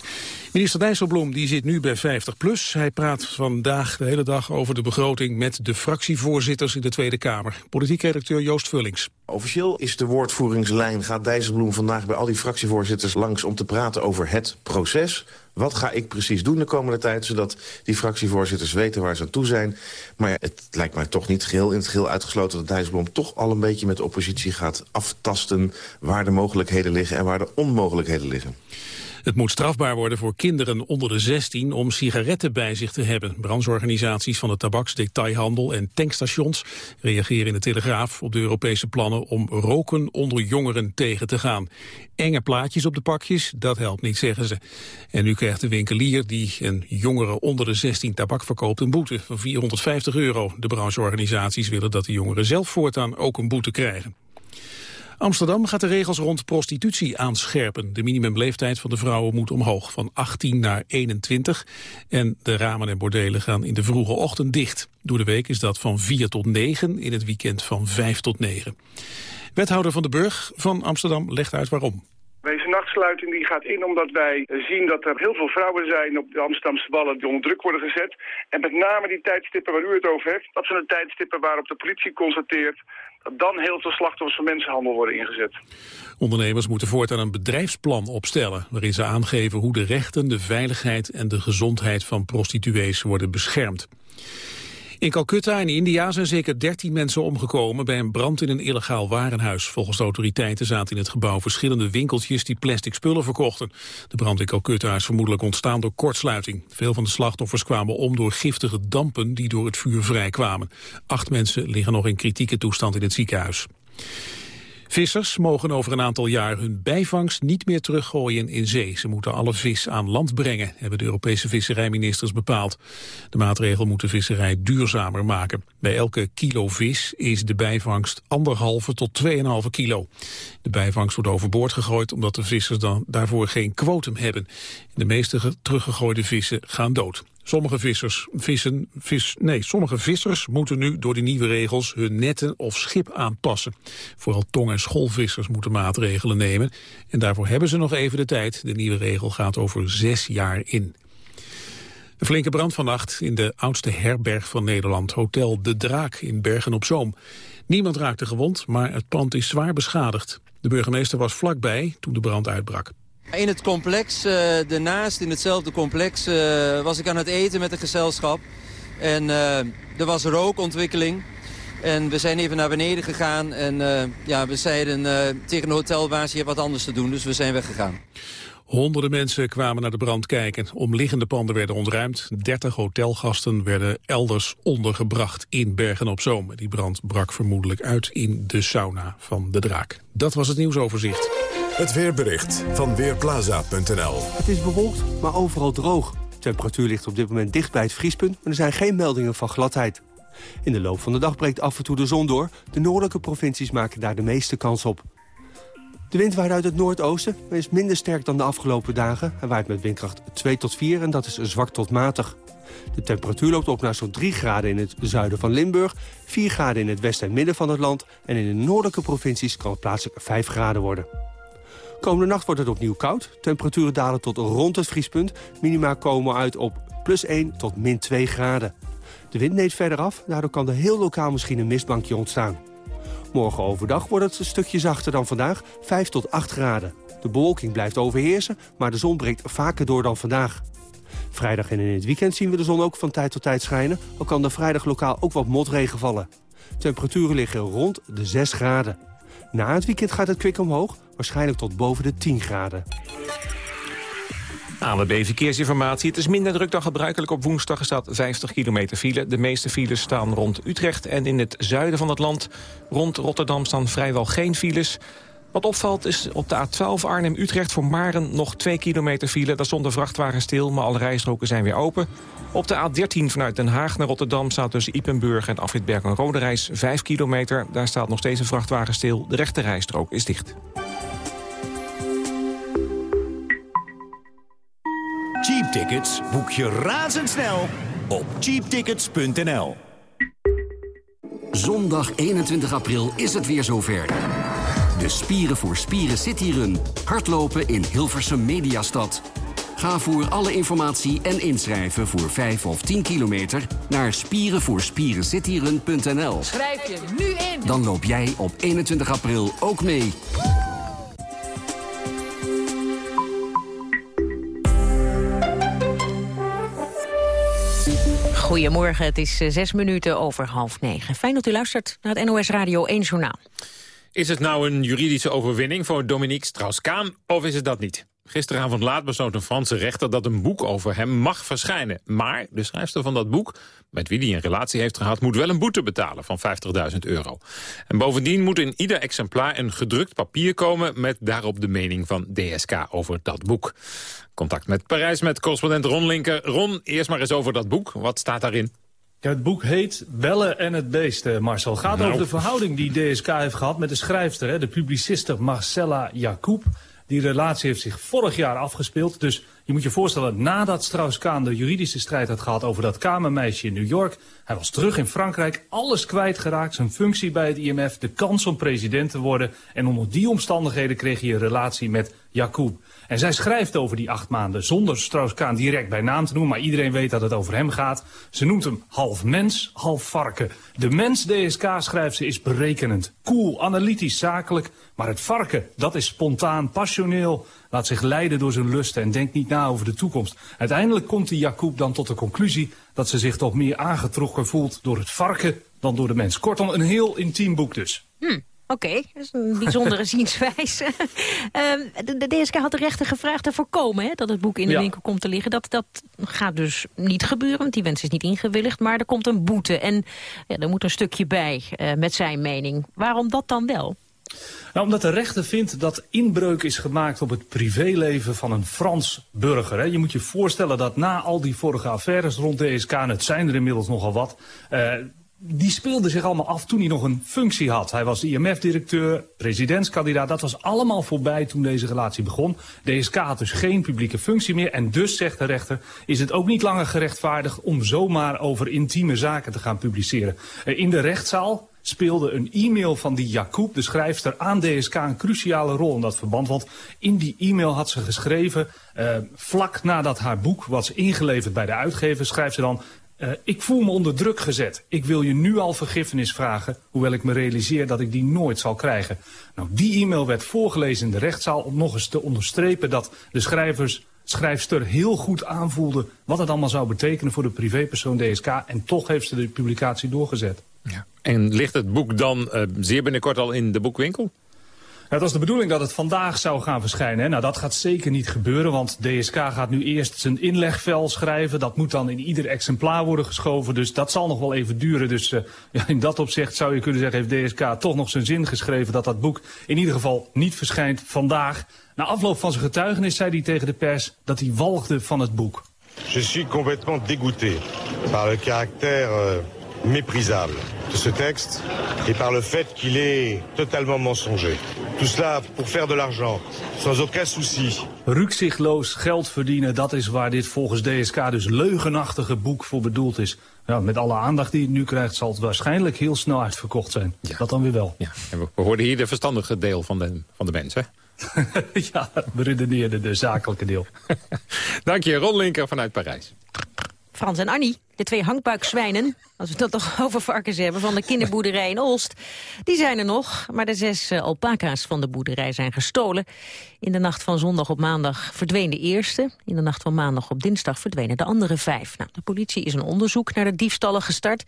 Minister Dijsselbloem die zit nu bij 50PLUS. Hij praat vandaag de hele dag over de begroting met de fractievoorzitters in de Tweede Kamer. Politiek redacteur Joost Vullings. Officieel is de woordvoeringslijn, gaat Dijsselbloem vandaag bij al die fractievoorzitters langs om te praten over het proces. Wat ga ik precies doen de komende tijd, zodat die fractievoorzitters weten waar ze aan toe zijn. Maar het lijkt mij toch niet geheel in het geheel uitgesloten dat Dijsselbloem toch al een beetje met de oppositie gaat aftasten waar de mogelijkheden liggen en waar de onmogelijkheden liggen. Het moet strafbaar worden voor kinderen onder de 16 om sigaretten bij zich te hebben. Brancheorganisaties van de tabaksdetailhandel en tankstations reageren in de Telegraaf op de Europese plannen om roken onder jongeren tegen te gaan. Enge plaatjes op de pakjes, dat helpt niet, zeggen ze. En nu krijgt de winkelier die een jongere onder de 16 tabak verkoopt een boete van 450 euro. De brancheorganisaties willen dat de jongeren zelf voortaan ook een boete krijgen. Amsterdam gaat de regels rond prostitutie aanscherpen. De minimumleeftijd van de vrouwen moet omhoog, van 18 naar 21. En de ramen en bordelen gaan in de vroege ochtend dicht. Door de week is dat van 4 tot 9, in het weekend van 5 tot 9. Wethouder van de Burg van Amsterdam legt uit waarom. Deze nachtsluiting die gaat in omdat wij zien dat er heel veel vrouwen zijn op de Amsterdamse ballen die onder druk worden gezet. En met name die tijdstippen waar u het over heeft, dat zijn de tijdstippen waarop de politie constateert dan heel veel slachtoffers van mensenhandel worden ingezet. Ondernemers moeten voortaan een bedrijfsplan opstellen... waarin ze aangeven hoe de rechten, de veiligheid en de gezondheid van prostituees worden beschermd. In Calcutta in India zijn zeker 13 mensen omgekomen bij een brand in een illegaal warenhuis. Volgens de autoriteiten zaten in het gebouw verschillende winkeltjes die plastic spullen verkochten. De brand in Calcutta is vermoedelijk ontstaan door kortsluiting. Veel van de slachtoffers kwamen om door giftige dampen die door het vuur vrijkwamen. Acht mensen liggen nog in kritieke toestand in het ziekenhuis. Vissers mogen over een aantal jaar hun bijvangst niet meer teruggooien in zee. Ze moeten alle vis aan land brengen, hebben de Europese visserijministers bepaald. De maatregel moet de visserij duurzamer maken. Bij elke kilo vis is de bijvangst anderhalve tot 2,5 kilo. De bijvangst wordt overboord gegooid omdat de vissers dan daarvoor geen kwotum hebben. De meeste teruggegooide vissen gaan dood. Sommige vissers, vissen, vis, nee, sommige vissers moeten nu door de nieuwe regels hun netten of schip aanpassen. Vooral tong- en schoolvissers moeten maatregelen nemen. En daarvoor hebben ze nog even de tijd. De nieuwe regel gaat over zes jaar in. Een flinke brand vannacht in de oudste herberg van Nederland, Hotel De Draak in Bergen-op-Zoom. Niemand raakte gewond, maar het pand is zwaar beschadigd. De burgemeester was vlakbij toen de brand uitbrak. In het complex, uh, ernaast, in hetzelfde complex, uh, was ik aan het eten met een gezelschap. En uh, er was rookontwikkeling. En we zijn even naar beneden gegaan. En ja, we zeiden tegen de hotelbaas, je hebt wat anders te doen. Dus we zijn weggegaan. Honderden mensen kwamen naar de brand kijken. Omliggende panden werden ontruimd. 30 hotelgasten werden elders ondergebracht in Bergen-op-Zoom. Die brand brak vermoedelijk uit in de sauna van de draak. Dat was het nieuwsoverzicht. Het weerbericht van Weerplaza.nl Het is bewolkt, maar overal droog. De temperatuur ligt op dit moment dicht bij het vriespunt... maar er zijn geen meldingen van gladheid. In de loop van de dag breekt af en toe de zon door. De noordelijke provincies maken daar de meeste kans op. De wind waait uit het noordoosten maar is minder sterk dan de afgelopen dagen. Hij waait met windkracht 2 tot 4 en dat is zwak tot matig. De temperatuur loopt op naar zo'n 3 graden in het zuiden van Limburg... 4 graden in het westen en midden van het land... en in de noordelijke provincies kan het plaatselijk 5 graden worden. Komende nacht wordt het opnieuw koud. Temperaturen dalen tot rond het vriespunt. Minima komen uit op plus 1 tot min 2 graden. De wind neemt verder af, daardoor kan er heel lokaal misschien een mistbankje ontstaan. Morgen overdag wordt het een stukje zachter dan vandaag, 5 tot 8 graden. De bewolking blijft overheersen, maar de zon breekt vaker door dan vandaag. Vrijdag en in het weekend zien we de zon ook van tijd tot tijd schijnen... al kan er vrijdag lokaal ook wat motregen vallen. Temperaturen liggen rond de 6 graden. Na het weekend gaat het kwik omhoog, waarschijnlijk tot boven de 10 graden. ANWB Verkeersinformatie. Het is minder druk dan gebruikelijk. Op woensdag er staat 50 kilometer file. De meeste files staan rond Utrecht en in het zuiden van het land. Rond Rotterdam staan vrijwel geen files. Wat opvalt is op de A12 Arnhem-Utrecht voor Maren nog 2 kilometer file. Daar stond de vrachtwagen stil, maar alle rijstroken zijn weer open. Op de A13 vanuit Den Haag naar Rotterdam staat tussen Ipenburg en Afritberg een rode reis 5 kilometer. Daar staat nog steeds een vrachtwagen stil. De rechte rijstrook is dicht. Cheap tickets boek je razendsnel op cheaptickets.nl. Zondag 21 april is het weer zover. De Spieren voor Spieren Cityrun. Hardlopen in Hilversum Mediastad. Ga voor alle informatie en inschrijven voor 5 of 10 kilometer naar spierenvoorspierencityrun.nl. Schrijf je nu in. Dan loop jij op 21 april ook mee. Goedemorgen, het is eh, zes minuten over half negen. Fijn dat u luistert naar het NOS Radio 1 Journaal. Is het nou een juridische overwinning voor Dominique Strauss-Kaan of is het dat niet? Gisteravond laat besloot een Franse rechter dat een boek over hem mag verschijnen. Maar de schrijfster van dat boek, met wie hij een relatie heeft gehad... moet wel een boete betalen van 50.000 euro. En bovendien moet in ieder exemplaar een gedrukt papier komen... met daarop de mening van DSK over dat boek. Contact met Parijs met correspondent Ron Linker. Ron, eerst maar eens over dat boek. Wat staat daarin? Ja, het boek heet Bellen en het Beest, eh, Marcel. gaat Nou. over de verhouding die DSK heeft gehad met de schrijfster, hè, de publiciste Marcella Jacob. Die relatie heeft zich vorig jaar afgespeeld. Dus je moet je voorstellen, nadat Strauss-Kaan de juridische strijd had gehad over dat kamermeisje in New York. Hij was terug in Frankrijk, alles kwijtgeraakt, zijn functie bij het IMF, de kans om president te worden. En onder die omstandigheden kreeg hij een relatie met Jacob. En zij schrijft over die acht maanden zonder Strauss-Kaan direct bij naam te noemen. Maar iedereen weet dat het over hem gaat. Ze noemt hem half mens, half varken. De mens DSK, schrijft ze, is berekenend. Cool, analytisch, zakelijk. Maar het varken, dat is spontaan, passioneel. Laat zich leiden door zijn lusten en denkt niet na over de toekomst. Uiteindelijk komt die Jacob dan tot de conclusie... dat ze zich toch meer aangetrokken voelt door het varken dan door de mens. Kortom, een heel intiem boek dus. Hm. Oké, dat is een bijzondere zienswijze. Ehm, de, de DSK had de rechter gevraagd te voorkomen hè, dat het boek in de Ja. winkel komt te liggen. Dat, dat gaat dus niet gebeuren, want die wens is niet ingewilligd. Maar er komt een boete en ja, er moet een stukje bij eh, met zijn mening. Waarom dat dan wel? Nou, omdat de rechter vindt dat inbreuk is gemaakt op het privéleven van een Frans burger. Hè. Je moet je voorstellen dat na al die vorige affaires rond DSK, en het zijn er inmiddels nogal wat... eh, die speelden zich allemaal af toen hij nog een functie had. Hij was IMF-directeur, presidentskandidaat. Dat was allemaal voorbij toen deze relatie begon. DSK had dus geen publieke functie meer. En dus, zegt de rechter, is het ook niet langer gerechtvaardigd... om zomaar over intieme zaken te gaan publiceren. Eh, in de rechtszaal speelde een e-mail van die Jacob, de schrijfster, aan DSK een cruciale rol in dat verband. Want in die e-mail had ze geschreven, eh, vlak nadat haar boek was ingeleverd bij de uitgever, schrijft ze dan... eh, ik voel me onder druk gezet. Ik wil je nu al vergiffenis vragen, hoewel ik me realiseer dat ik die nooit zal krijgen. Nou, die e-mail werd voorgelezen in de rechtszaal om nog eens te onderstrepen dat de schrijvers schrijfster heel goed aanvoelde wat het allemaal zou betekenen voor de privépersoon DSK. En toch heeft ze de publicatie doorgezet. En ligt het boek dan eh, zeer binnenkort al in de boekwinkel? Het was de bedoeling dat het vandaag zou gaan verschijnen. Nou, dat gaat zeker niet gebeuren, want DSK gaat nu eerst zijn inlegvel schrijven. Dat moet dan in ieder exemplaar worden geschoven, dus dat zal nog wel even duren. Dus eh, ja, in dat opzicht zou je kunnen zeggen, heeft DSK toch nog zijn zin geschreven... dat dat boek in ieder geval niet verschijnt vandaag. Na afloop van zijn getuigenis zei hij tegen de pers dat hij walgde van het boek. Je suis complètement dégoûté par le caractère euh, méprisable de ce texte et par le fait qu'il est totalement mensonger. Tout cela pour faire de l'argent, sans aucun souci. Rukzichtloos geld verdienen, dat is waar dit volgens DSK dus leugenachtige boek voor bedoeld is. Ja, met alle aandacht die het nu krijgt zal het waarschijnlijk heel snel uitverkocht zijn. Dat dan weer wel. Ja, en we, we hoorden hier de verstandige deel van de, van de mens, hè? ja, beredeneerde de zakelijke deel. Dank je, Ron Linker vanuit Parijs. Frans en Annie, de twee hangbuikzwijnen, als we het toch over varkens hebben, van de kinderboerderij in Olst, die zijn er nog. Maar de zes uh, alpaca's van de boerderij zijn gestolen. In de nacht van zondag op maandag verdween de eerste. In de nacht van maandag op dinsdag verdwenen de andere vijf. Nou, de politie is een onderzoek naar de diefstallen gestart.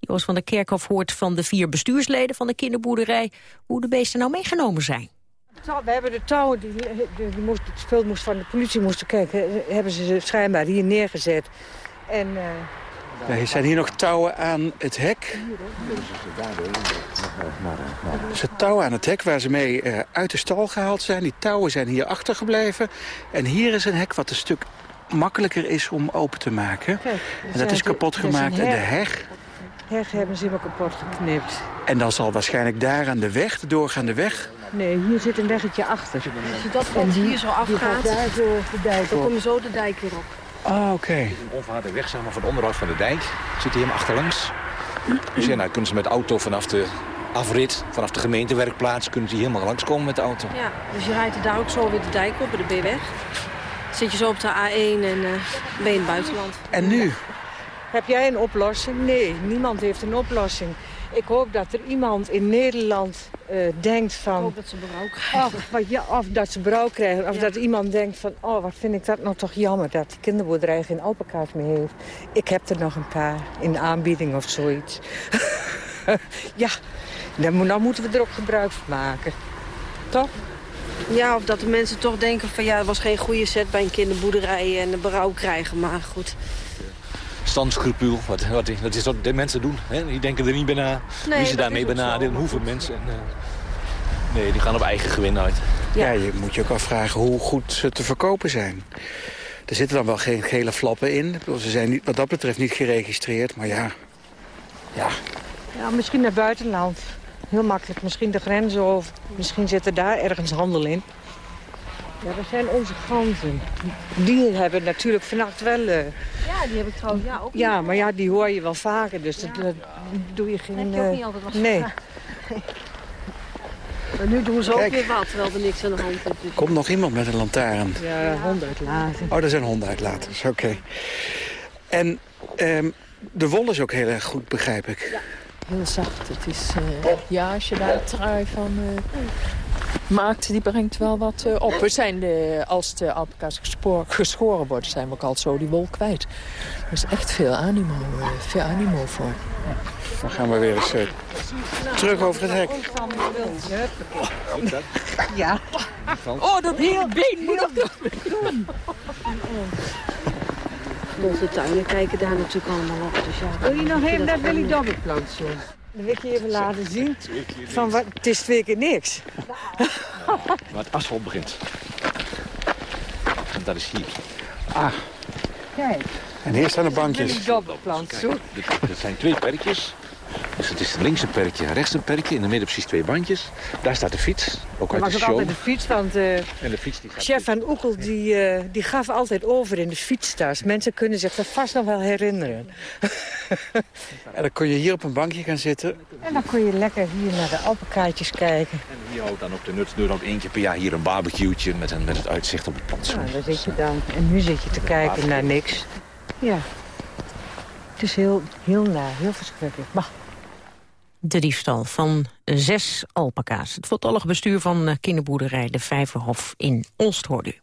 Joos van der Kerkhof hoort van de vier bestuursleden van de kinderboerderij hoe de beesten nou meegenomen zijn. We hebben de touwen, die moest, het spul moest van de politie moesten kijken, hebben ze schijnbaar hier neergezet. En, uh... er zijn hier nog touwen aan het hek. Er zijn touwen aan het hek waar ze mee uh, uit de stal gehaald zijn. Die touwen zijn hier achtergebleven. En hier is een hek wat een stuk makkelijker is om open te maken. Kijk, en dat is kapot gemaakt. En de heg heg hebben ze helemaal kapot geknipt. En dan zal waarschijnlijk daar aan de weg, de doorgaande weg... Nee, hier zit een weggetje achter. Als je dat pad hier zo afgaat, daar zo de dijk dan kom je zo de dijk weer op. Ah, oké. Okay. Een onverharde weg zeg maar, van de onderhoud van de dijk. Zit hier helemaal achterlangs. Dus ja, nou kunnen ze met de auto vanaf de afrit, vanaf de gemeentewerkplaats... kunnen ze hier helemaal langskomen met de auto. Ja, dus je rijdt er daar ook zo weer de dijk op en dan ben je weg. Zit je zo op de A1 en uh, ben je in het buitenland. En nu? Heb jij een oplossing? Nee, niemand heeft een oplossing. Ik hoop dat er iemand in Nederland uh, denkt van... Of dat ze berouw krijgen. Of, wat, ja, of dat ze berouw krijgen. Of ja. dat iemand denkt van... Oh, wat vind ik dat nou toch jammer dat die kinderboerderij geen alpaca's meer heeft. Ik heb er nog een paar in de aanbieding of zoiets. ja, dan, moeten we er ook gebruik van maken. Toch? Ja, of dat de mensen toch denken van... ja, het was geen goede set bij een kinderboerderij en berouw krijgen. Maar goed standscrupuul. Wat, wat, wat is wat de mensen doen. Hè? Die denken er niet bij na. Nee, Wie ze daarmee benaderen, hoeveel mensen. En, uh, nee, die gaan op eigen gewin uit. Ja. ja, je moet je ook afvragen hoe goed ze te verkopen zijn. Er zitten dan wel geen gele flappen in. Ze zijn niet, wat dat betreft niet geregistreerd, maar ja. Ja, ja misschien naar buitenland. Heel makkelijk. Misschien de grens over. Misschien zit er daar ergens handel in. Ja, dat zijn onze ganzen. Die hebben natuurlijk vannacht wel... Uh... Ja, die heb ik trouwens ja, ook Ja, maar ja, die hoor je wel vaker, dus ja. dat, doe je geen... Dat heb je ook niet altijd wat Nee. Maar nu doen ze Kijk. ook weer wat, terwijl er niks aan de hand is. Dus Komt nog iemand met een lantaarn? Ja, hondenuitlaters. Oh, dat zijn hondenuitlaters, oké. Okay. En um, de wol is ook heel erg goed, begrijp ik. Ja, heel zacht. Het is, uh, ja, als je daar een trui van... Uh, maakt, die brengt wel wat uh, op. We zijn, de, als de alpaca's geschoren worden, zijn we ook al zo die wol kwijt. Er is echt veel animo, uh, veel animo voor. Dan gaan we weer eens uh, terug over het hek. Ja. Oh, dat heel been moet nog doen. Onze tuinen kijken daar natuurlijk allemaal op. Dus ja, Wil je nog even dat Willy Dobberplant zo? Dan wil ik je even laten zien. Van wat, het is twee keer niks. Maar het asfalt begint. En dat is hier. Ah. Kijk. En hier staan de bankjes. Willy Dobberplant zo. Dat zijn twee perkjes. Dus het is links een perkje, rechts een perkje. In de midden precies twee bandjes. Daar staat de fiets, ook uit de show. ook altijd de fiets, want uh, en de fiets die gaat chef van Oekel die, uh, die gaf altijd over in de fietstas. Mensen kunnen zich dat vast nog wel herinneren. en dan kon je hier op een bankje gaan zitten. En dan kon je lekker hier naar de alpenkaartjes kijken. En hier ook dan op de nutsdeur ook één keer per jaar hier een barbecue'tje met, een, met het uitzicht op het plantsoen. Ja, daar zit je dan. En nu zit je te kijken naar niks. Ja. Het is heel, heel naar, heel verschrikkelijk. Maar de diefstal van zes alpaca's. Het voltallige bestuur van kinderboerderij De Vijverhof in Olst hoorde u.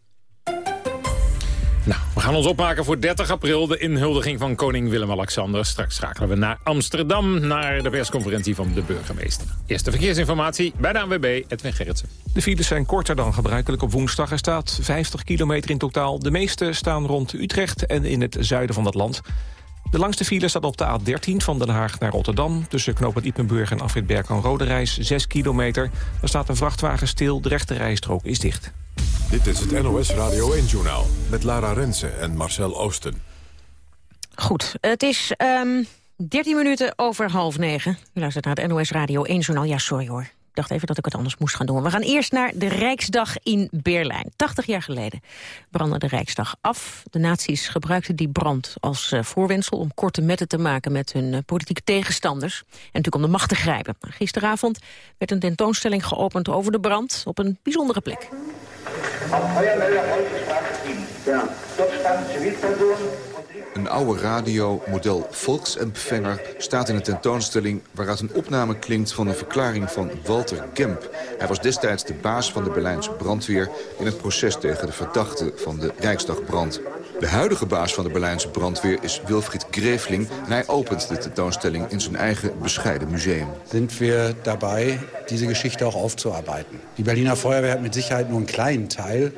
Nou, we gaan ons opmaken voor 30 april, de inhuldiging van koning Willem-Alexander. Straks schakelen we naar Amsterdam, naar de persconferentie van de burgemeester. Eerste verkeersinformatie bij de ANWB, Edwin Gerritsen. De files zijn korter dan gebruikelijk op woensdag. Er staat 50 kilometer in totaal. De meeste staan rond Utrecht en in het zuiden van het land. De langste file staat op de A13 van Den Haag naar Rotterdam... tussen knooppunt Ippenburg en afrit Berk en Rode Reis, 6 kilometer. Er staat een vrachtwagen stil, de rechte rijstrook is dicht. Dit is het NOS Radio 1-journaal met Lara Rensen en Marcel Oosten. Goed, het is um, ehm, 13 minuten over half negen. U luistert naar het NOS Radio 1-journaal. Ja, sorry hoor dacht even dat ik het anders moest gaan doen. We gaan eerst naar de Rijksdag in Berlijn. 80 jaar geleden brandde de Rijksdag af. De nazi's gebruikten die brand als uh, voorwensel om korte metten te maken met hun uh, politieke tegenstanders. En natuurlijk om de macht te grijpen. Gisteravond werd een tentoonstelling geopend over de brand op een bijzondere plek. Ja, tot stand civilpersonen Een oude radio, model Volksempfänger, staat in een tentoonstelling... waaruit een opname klinkt van een verklaring van Walter Kemp. Hij was destijds de baas van de Berlijnse brandweer... in het proces tegen de verdachte van de Rijksdagbrand. De huidige baas van de Berlijnse brandweer is Wilfried Greefling... en hij opent de tentoonstelling in zijn eigen bescheiden museum. Sind wir dabei, diese Geschichte auch aufzuarbeiten. Die Berliner Feuerwehr hat mit Sicherheit nur einen kleinen Teil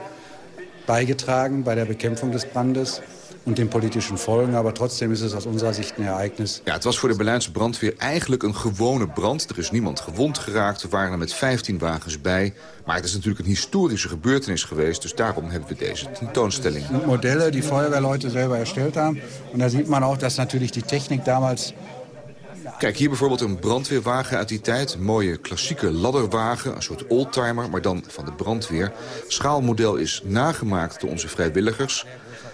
beigetragen bei der Bekämpfung des Brandes und den politischen Folgen. Aber trotzdem ist es aus unserer Sicht ein Ereignis. Ja, het was voor de Berlijnse brandweer eigenlijk een gewone brand. Er is niemand gewond geraakt. We waren er met 15 wagens bij. Maar het is natuurlijk een historische gebeurtenis geweest. Dus daarom hebben we deze tentoonstelling. Das sind Modelle, die Feuerwehrleute selber erstellt haben. Und da sieht man auch, dass natürlich die Technik damals Kijk, hier bijvoorbeeld een brandweerwagen uit die tijd. Een mooie klassieke ladderwagen, een soort oldtimer, maar dan van de brandweer. Schaalmodel is nagemaakt door onze vrijwilligers.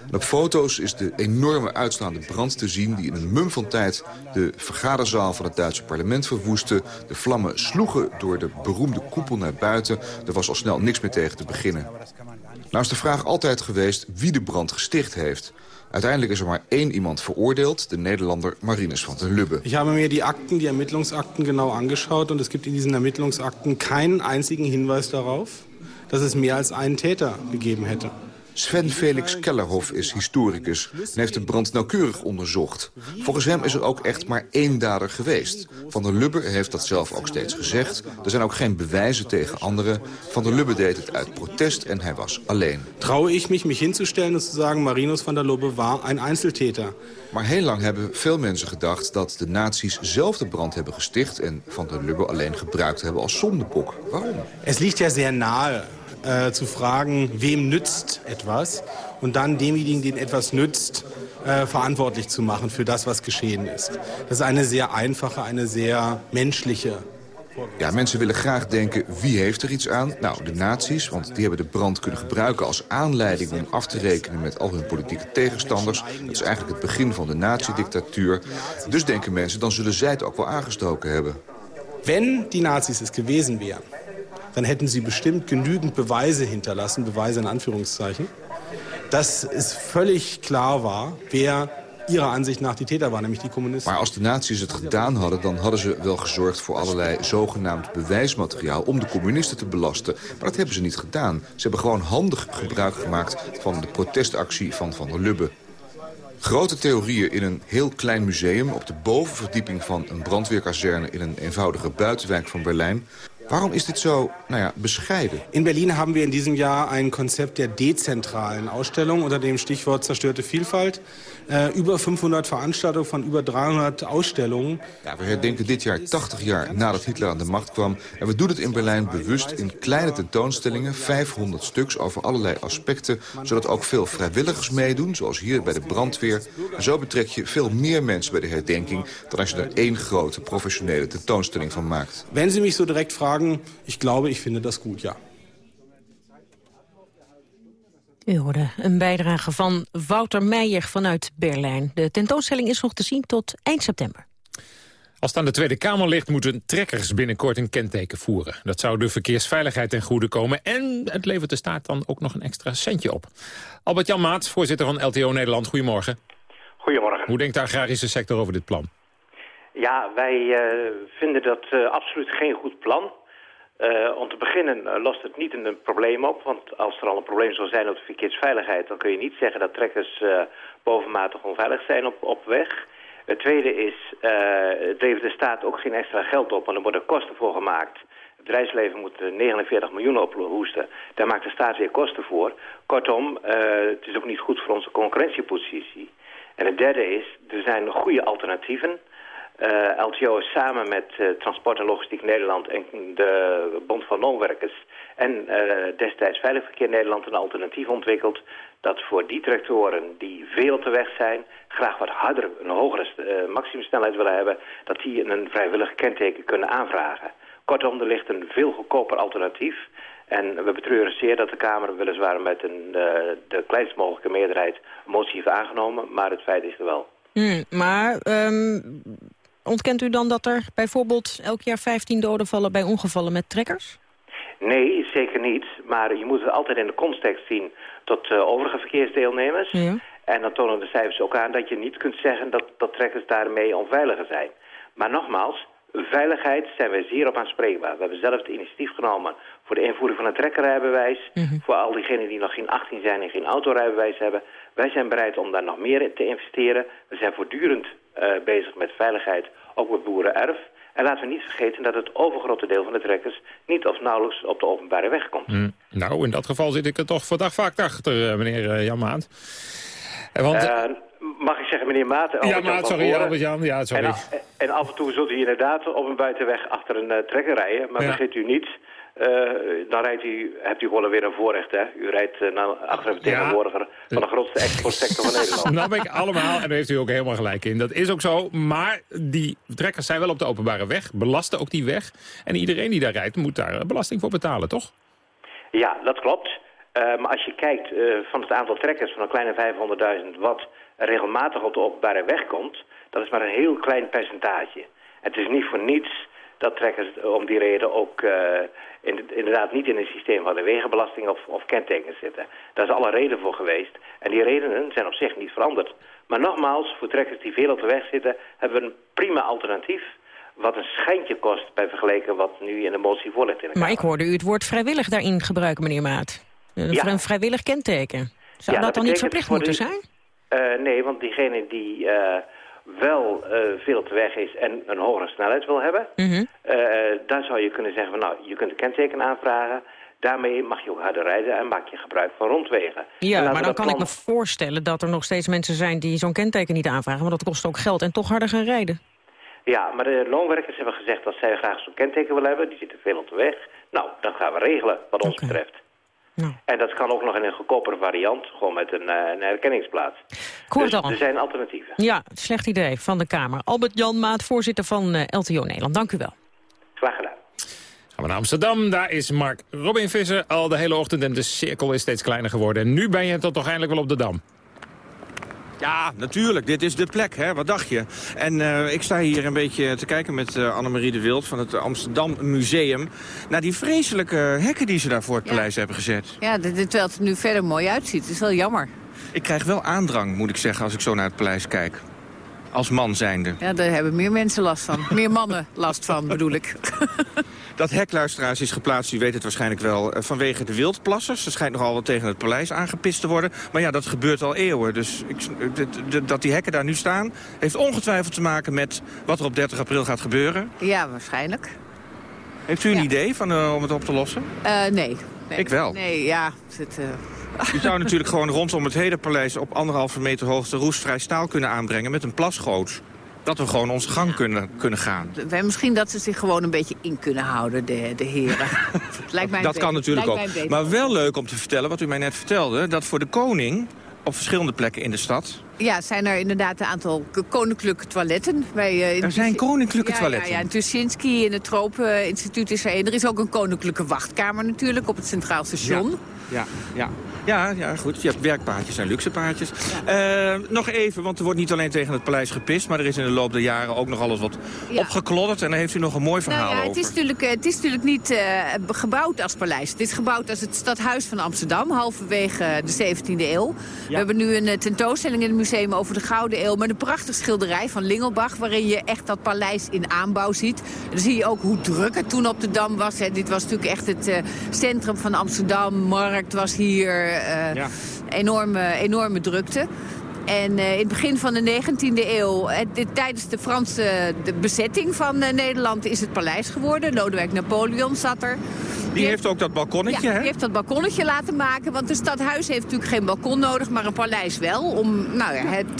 En op foto's is de enorme uitslaande brand te zien... die in een mum van tijd de vergaderzaal van het Duitse parlement verwoestte. De vlammen sloegen door de beroemde koepel naar buiten. Er was al snel niks meer tegen te beginnen. Nou is de vraag altijd geweest wie de brand gesticht heeft. Uiteindelijk is er maar één iemand veroordeeld, de Nederlander Marinus van der Lubbe. Ich habe mir die Akten, die Ermittlungsakten genau angeschaut und es gibt in diesen Ermittlungsakten keinen einzigen Hinweis darauf, dass es mehr als einen Täter gegeben hätte. Sven Felix Kellerhoff is historicus en heeft de brand nauwkeurig onderzocht. Volgens hem is er ook echt maar één dader geweest. Van der Lubbe heeft dat zelf ook steeds gezegd. Er zijn ook geen bewijzen tegen anderen. Van der Lubbe deed het uit protest en hij was alleen. Traue ich mich, mich hinzustellen und zu sagen, Marinus van der Lubbe war ein Einzeltäter. Maar heel lang hebben veel mensen gedacht dat de nazi's zelf de brand hebben gesticht... en Van der Lubbe alleen gebruikt hebben als zondebok. Waarom? Es liegt ja sehr nahe, äh, zu fragen, wem nützt etwas und dann demjenigen, den etwas nützt, äh, verantwortlich zu machen für das, was geschehen ist. Das ist eine sehr einfache, eine sehr menschliche Ja, mensen willen graag denken, wie heeft er iets aan? Nou, de nazi's, want die hebben de brand kunnen gebruiken als aanleiding... om af te rekenen met al hun politieke tegenstanders. Dat is eigenlijk het begin van de nazi-dictatuur. Dus denken mensen, dan zullen zij het ook wel aangestoken hebben. Wenn die Nazis es gewesen wären, dann hätten sie bestimmt genügend Beweise hinterlassen, Beweise in Anführungszeichen, dass es völlig klar war, wer ihrer Ansicht nach die Täter waren, nämlich die Kommunisten. Maar als de nazi's het gedaan hadden, dan hadden ze wel gezorgd voor allerlei zogenaamd bewijsmateriaal om de communisten te belasten. Maar dat hebben ze niet gedaan. Ze hebben gewoon handig gebruik gemaakt van de protestactie van Van der Lubbe. Grote theorieën in een heel klein museum op de bovenverdieping van een brandweerkazerne in een eenvoudige buitenwijk van Berlijn. Waarom is dit zo nou ja, bescheiden? In Berlin haben wir in diesem Jahr ein Konzept der dezentralen Ausstellung unter dem Stichwort zerstörte Vielfalt. Äh, über 500 Veranstaltungen von über 300 Ausstellungen. Ja, we herdenken dit jaar 80 jaar nadat Hitler aan de macht kwam. En we doen het in Berlijn bewust in kleine tentoonstellingen, 500 stuks over allerlei aspecten. Zodat ook veel vrijwilligers meedoen, zoals hier bij de brandweer. En zo betrek je veel meer mensen bij de herdenking... dan als je er één grote professionele tentoonstelling van maakt. Wenn Sie mich so direkt fragen, ich glaube, ich finde das gut, ja. U hoorde een bijdrage van Wouter Meijer vanuit Berlijn. De tentoonstelling is nog te zien tot eind september. Als het aan de Tweede Kamer ligt, moeten trekkers binnenkort een kenteken voeren. Dat zou de verkeersveiligheid ten goede komen en het levert de staat dan ook nog een extra centje op. Albert-Jan Maat, voorzitter van LTO Nederland, goedemorgen. Goedemorgen. Hoe denkt de agrarische sector over dit plan? Ja, wij eh, vinden dat eh, absoluut geen goed plan. Eh, om te beginnen eh, lost het niet een probleem op. Want als er al een probleem zou zijn op de verkeersveiligheid... dan kun je niet zeggen dat trekkers eh, bovenmatig onveilig zijn op, op weg. Het tweede is, het levert de staat ook geen extra geld op... want er worden kosten voor gemaakt. Het bedrijfsleven moet 49 miljoen ophoesten. Daar maakt de staat weer kosten voor. Kortom, het is ook niet goed voor onze concurrentiepositie. En het derde is, er zijn goede alternatieven... Uh, LTO is samen met uh, Transport en Logistiek Nederland en de Bond van Loonwerkers en uh, destijds Veilig Verkeer Nederland een alternatief ontwikkeld dat voor die tractoren die veel te weg zijn, graag wat harder, een hogere maximumsnelheid willen hebben, dat die een vrijwillig kenteken kunnen aanvragen. Kortom, er ligt een veel goedkoper alternatief. En we betreuren zeer dat de Kamer weliswaar met een, de kleinst mogelijke meerderheid motie heeft aangenomen, maar het feit is er wel. Hmm, maar um, Ontkent u dan dat er bijvoorbeeld elk jaar 15 doden vallen bij ongevallen met trekkers? Nee, zeker niet. Maar je moet het altijd in de context zien tot uh, overige verkeersdeelnemers. Ja. En dan tonen de cijfers ook aan dat je niet kunt zeggen dat, dat trekkers daarmee onveiliger zijn. Maar nogmaals, veiligheid zijn wij zeer op aanspreekbaar. We hebben zelf het initiatief genomen voor de invoering van een trekkerrijbewijs. Voor al diegenen die nog geen 18 zijn en geen autorijbewijs hebben. Wij zijn bereid om daar nog meer in te investeren. We zijn voortdurend eh, bezig met veiligheid, ook met boerenerf. En laten we niet vergeten dat het overgrote deel van de trekkers... niet of nauwelijks op de openbare weg komt. Hm. Nou, in dat geval zit ik er toch vandaag vaak achter, eh, meneer eh, Jan Maat. Eh, Want, Eh, mag ik zeggen, meneer Maat? ja, Maat, sorry. Albert-Jan. Ja, sorry. En, af- en af en toe zult u inderdaad op een buitenweg achter een uh, trekker rijden. Maar Ja. vergeet u niet, eh, dan rijdt u, hebt u gewoon weer een voorrecht. Hè? U rijdt eh, naar, achter een vertegenwoordiger van de grootste exportsector van Nederland. Snap ik allemaal, en daar heeft u ook helemaal gelijk in. Dat is ook zo, maar die trekkers zijn wel op de openbare weg, belasten ook die weg. En iedereen die daar rijdt, moet daar eh, belasting voor betalen, toch? Ja, dat klopt. Eh, maar als je kijkt eh, van het aantal trekkers van een kleine 500.000... wat regelmatig op de openbare weg komt... dat is maar een heel klein percentage. Het is niet voor niets dat trekkers om die reden ook eh, in- inderdaad niet in een systeem van de wegenbelasting of, of kentekens zitten. Daar is alle reden voor geweest. En die redenen zijn op zich niet veranderd. Maar nogmaals, voor trekkers die veel op de weg zitten... hebben we een prima alternatief... wat een schijntje kost bij vergeleken wat nu in de motie voor ligt in de Maar ik hoorde u het woord vrijwillig daarin gebruiken, meneer Maat. Een, Ja. vrijwillig kenteken. Zou Ja, dat, dat dan niet verplicht moeten zijn? Eh, nee, want diegene die eh, wel eh, veel de weg is en een hogere snelheid wil hebben... Eh, daar zou je kunnen zeggen van nou, je kunt een kenteken aanvragen... daarmee mag je ook harder rijden en maak je gebruik van rondwegen. En Ja, maar dan kan ik me voorstellen dat er nog steeds mensen zijn die zo'n kenteken niet aanvragen. Want dat kost ook geld en toch harder gaan rijden. Ja, maar de loonwerkers hebben gezegd dat zij graag zo'n kenteken willen hebben. Die zitten veel op de weg. Nou, dat gaan we regelen wat ons betreft. En dat kan ook nog in een goedkopere variant, gewoon met een, eh, een herkenningsplaats. Hoor dus er zijn alternatieven. Ja, slecht idee van de Kamer. Albert-Jan Maat, voorzitter van eh, LTO Nederland. Dank u wel. Graag gedaan. Gaan we naar Amsterdam, daar is Mark Robin Visser al de hele ochtend... en de cirkel is steeds kleiner geworden. En nu ben je toch eindelijk wel op de Dam. Ja, natuurlijk. Dit is de plek, hè? Wat dacht je? En eh, ik sta hier een beetje te kijken met eh, Annemarie de Wild van het Amsterdam Museum... naar die vreselijke hekken die ze daar voor het paleis hebben gezet. Ja, terwijl het er nu verder mooi uitziet. Het is wel jammer. Ik krijg wel aandrang, moet ik zeggen, als ik zo naar het paleis kijk. Als man zijnde. Ja, daar hebben meer mensen last van. Meer mannen last van, bedoel ik. Dat hek, luisteraars, is geplaatst, u weet het waarschijnlijk wel, eh, vanwege de wildplassers. Er schijnt nogal wat tegen het paleis aangepist te worden. Maar ja, dat gebeurt al eeuwen. Dus ik, d- dat die hekken daar nu staan, heeft ongetwijfeld te maken met wat er op 30 april gaat gebeuren. Ja, waarschijnlijk. Heeft u een idee van, eh, om het op te lossen? Eh, nee. nee. Ik wel. Nee, ja. Het, eh, Je zou natuurlijk gewoon rondom het hele paleis op anderhalve meter hoogte roestvrij staal kunnen aanbrengen met een plasgoot. Dat we gewoon onze gang kunnen, kunnen gaan. wij- misschien dat ze zich gewoon een beetje in kunnen houden, de, de heren. Lijkt mij dat kan natuurlijk lijkt ook. Maar wel leuk om te vertellen, wat u mij net vertelde... dat voor de koning op verschillende plekken in de stad... Ja, zijn er inderdaad een aantal koninklijke toiletten. Bij, eh, Er zijn koninklijke ja, toiletten? Ja, ja, in Tuschinski, in het Tropeninstituut is er een. Er is ook een koninklijke wachtkamer natuurlijk op het Centraal Station. Ja, ja. Ja, ja, goed. Je hebt werkpaardjes en luxe paardjes. Eh, nog even, want er wordt niet alleen tegen het paleis gepist... maar er is in de loop der jaren ook nog alles wat Ja. opgeklodderd. En daar heeft u nog een mooi verhaal Nou ja, het over. is natuurlijk, eh, het is natuurlijk niet gebouwd als paleis. Het is gebouwd als het stadhuis van Amsterdam, halverwege de 17e eeuw. We hebben nu een tentoonstelling in het museum over de Gouden Eeuw... met een prachtig schilderij van Lingelbach... waarin je echt dat paleis in aanbouw ziet. En dan zie je ook hoe druk het toen op de Dam was. Hè. Dit was natuurlijk echt het eh, centrum van Amsterdam. Markt was hier. Ja. enorme, enorme drukte. En eh, in het begin van de 19e eeuw, eh, tijdens de Franse de bezetting van eh, Nederland, is het paleis geworden. Lodewijk Napoleon zat er. Die heeft ook dat balkonnetje, Ja, hè? die heeft dat balkonnetje laten maken. Want het stadhuis heeft natuurlijk geen balkon nodig, maar een paleis wel. Om nou ja, het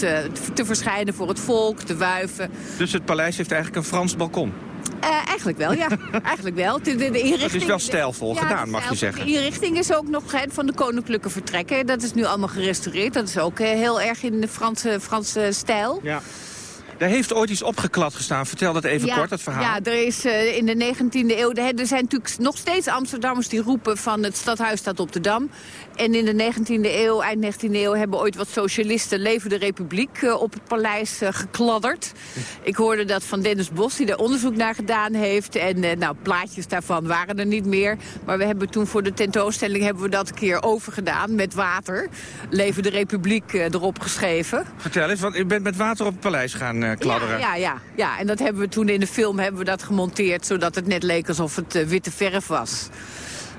te verschijnen voor het volk, de wuiven. Dus het paleis heeft eigenlijk een Frans balkon. Eh, eigenlijk wel, ja. eigenlijk wel. De, de, de inrichting, Dat is wel stijlvol gedaan, mag je zeggen. De inrichting is ook nog hè, van de koninklijke vertrekken. Dat is nu allemaal gerestaureerd. Dat is ook eh, heel erg in de Franse, Franse stijl. Ja. Daar heeft ooit iets opgeklad gestaan. Vertel dat even kort, dat verhaal. Ja, er is uh, in de 19e eeuw... Er zijn natuurlijk nog steeds Amsterdammers die roepen van het stadhuis staat op de Dam. En in de 19e eeuw, eind 19e eeuw... hebben ooit wat socialisten Leven de Republiek uh, op het paleis uh, gekladderd. Ik hoorde dat van Dennis Bos, die daar onderzoek naar gedaan heeft. En nou, plaatjes daarvan waren er niet meer. Maar we hebben toen voor de tentoonstelling hebben we dat een keer overgedaan met water. Leven de Republiek erop geschreven. Vertel eens, want u bent met water op het paleis gaan kladderen. Ja, ja, ja, ja, en dat hebben we toen in de film hebben we dat gemonteerd... zodat het net leek alsof het witte verf was.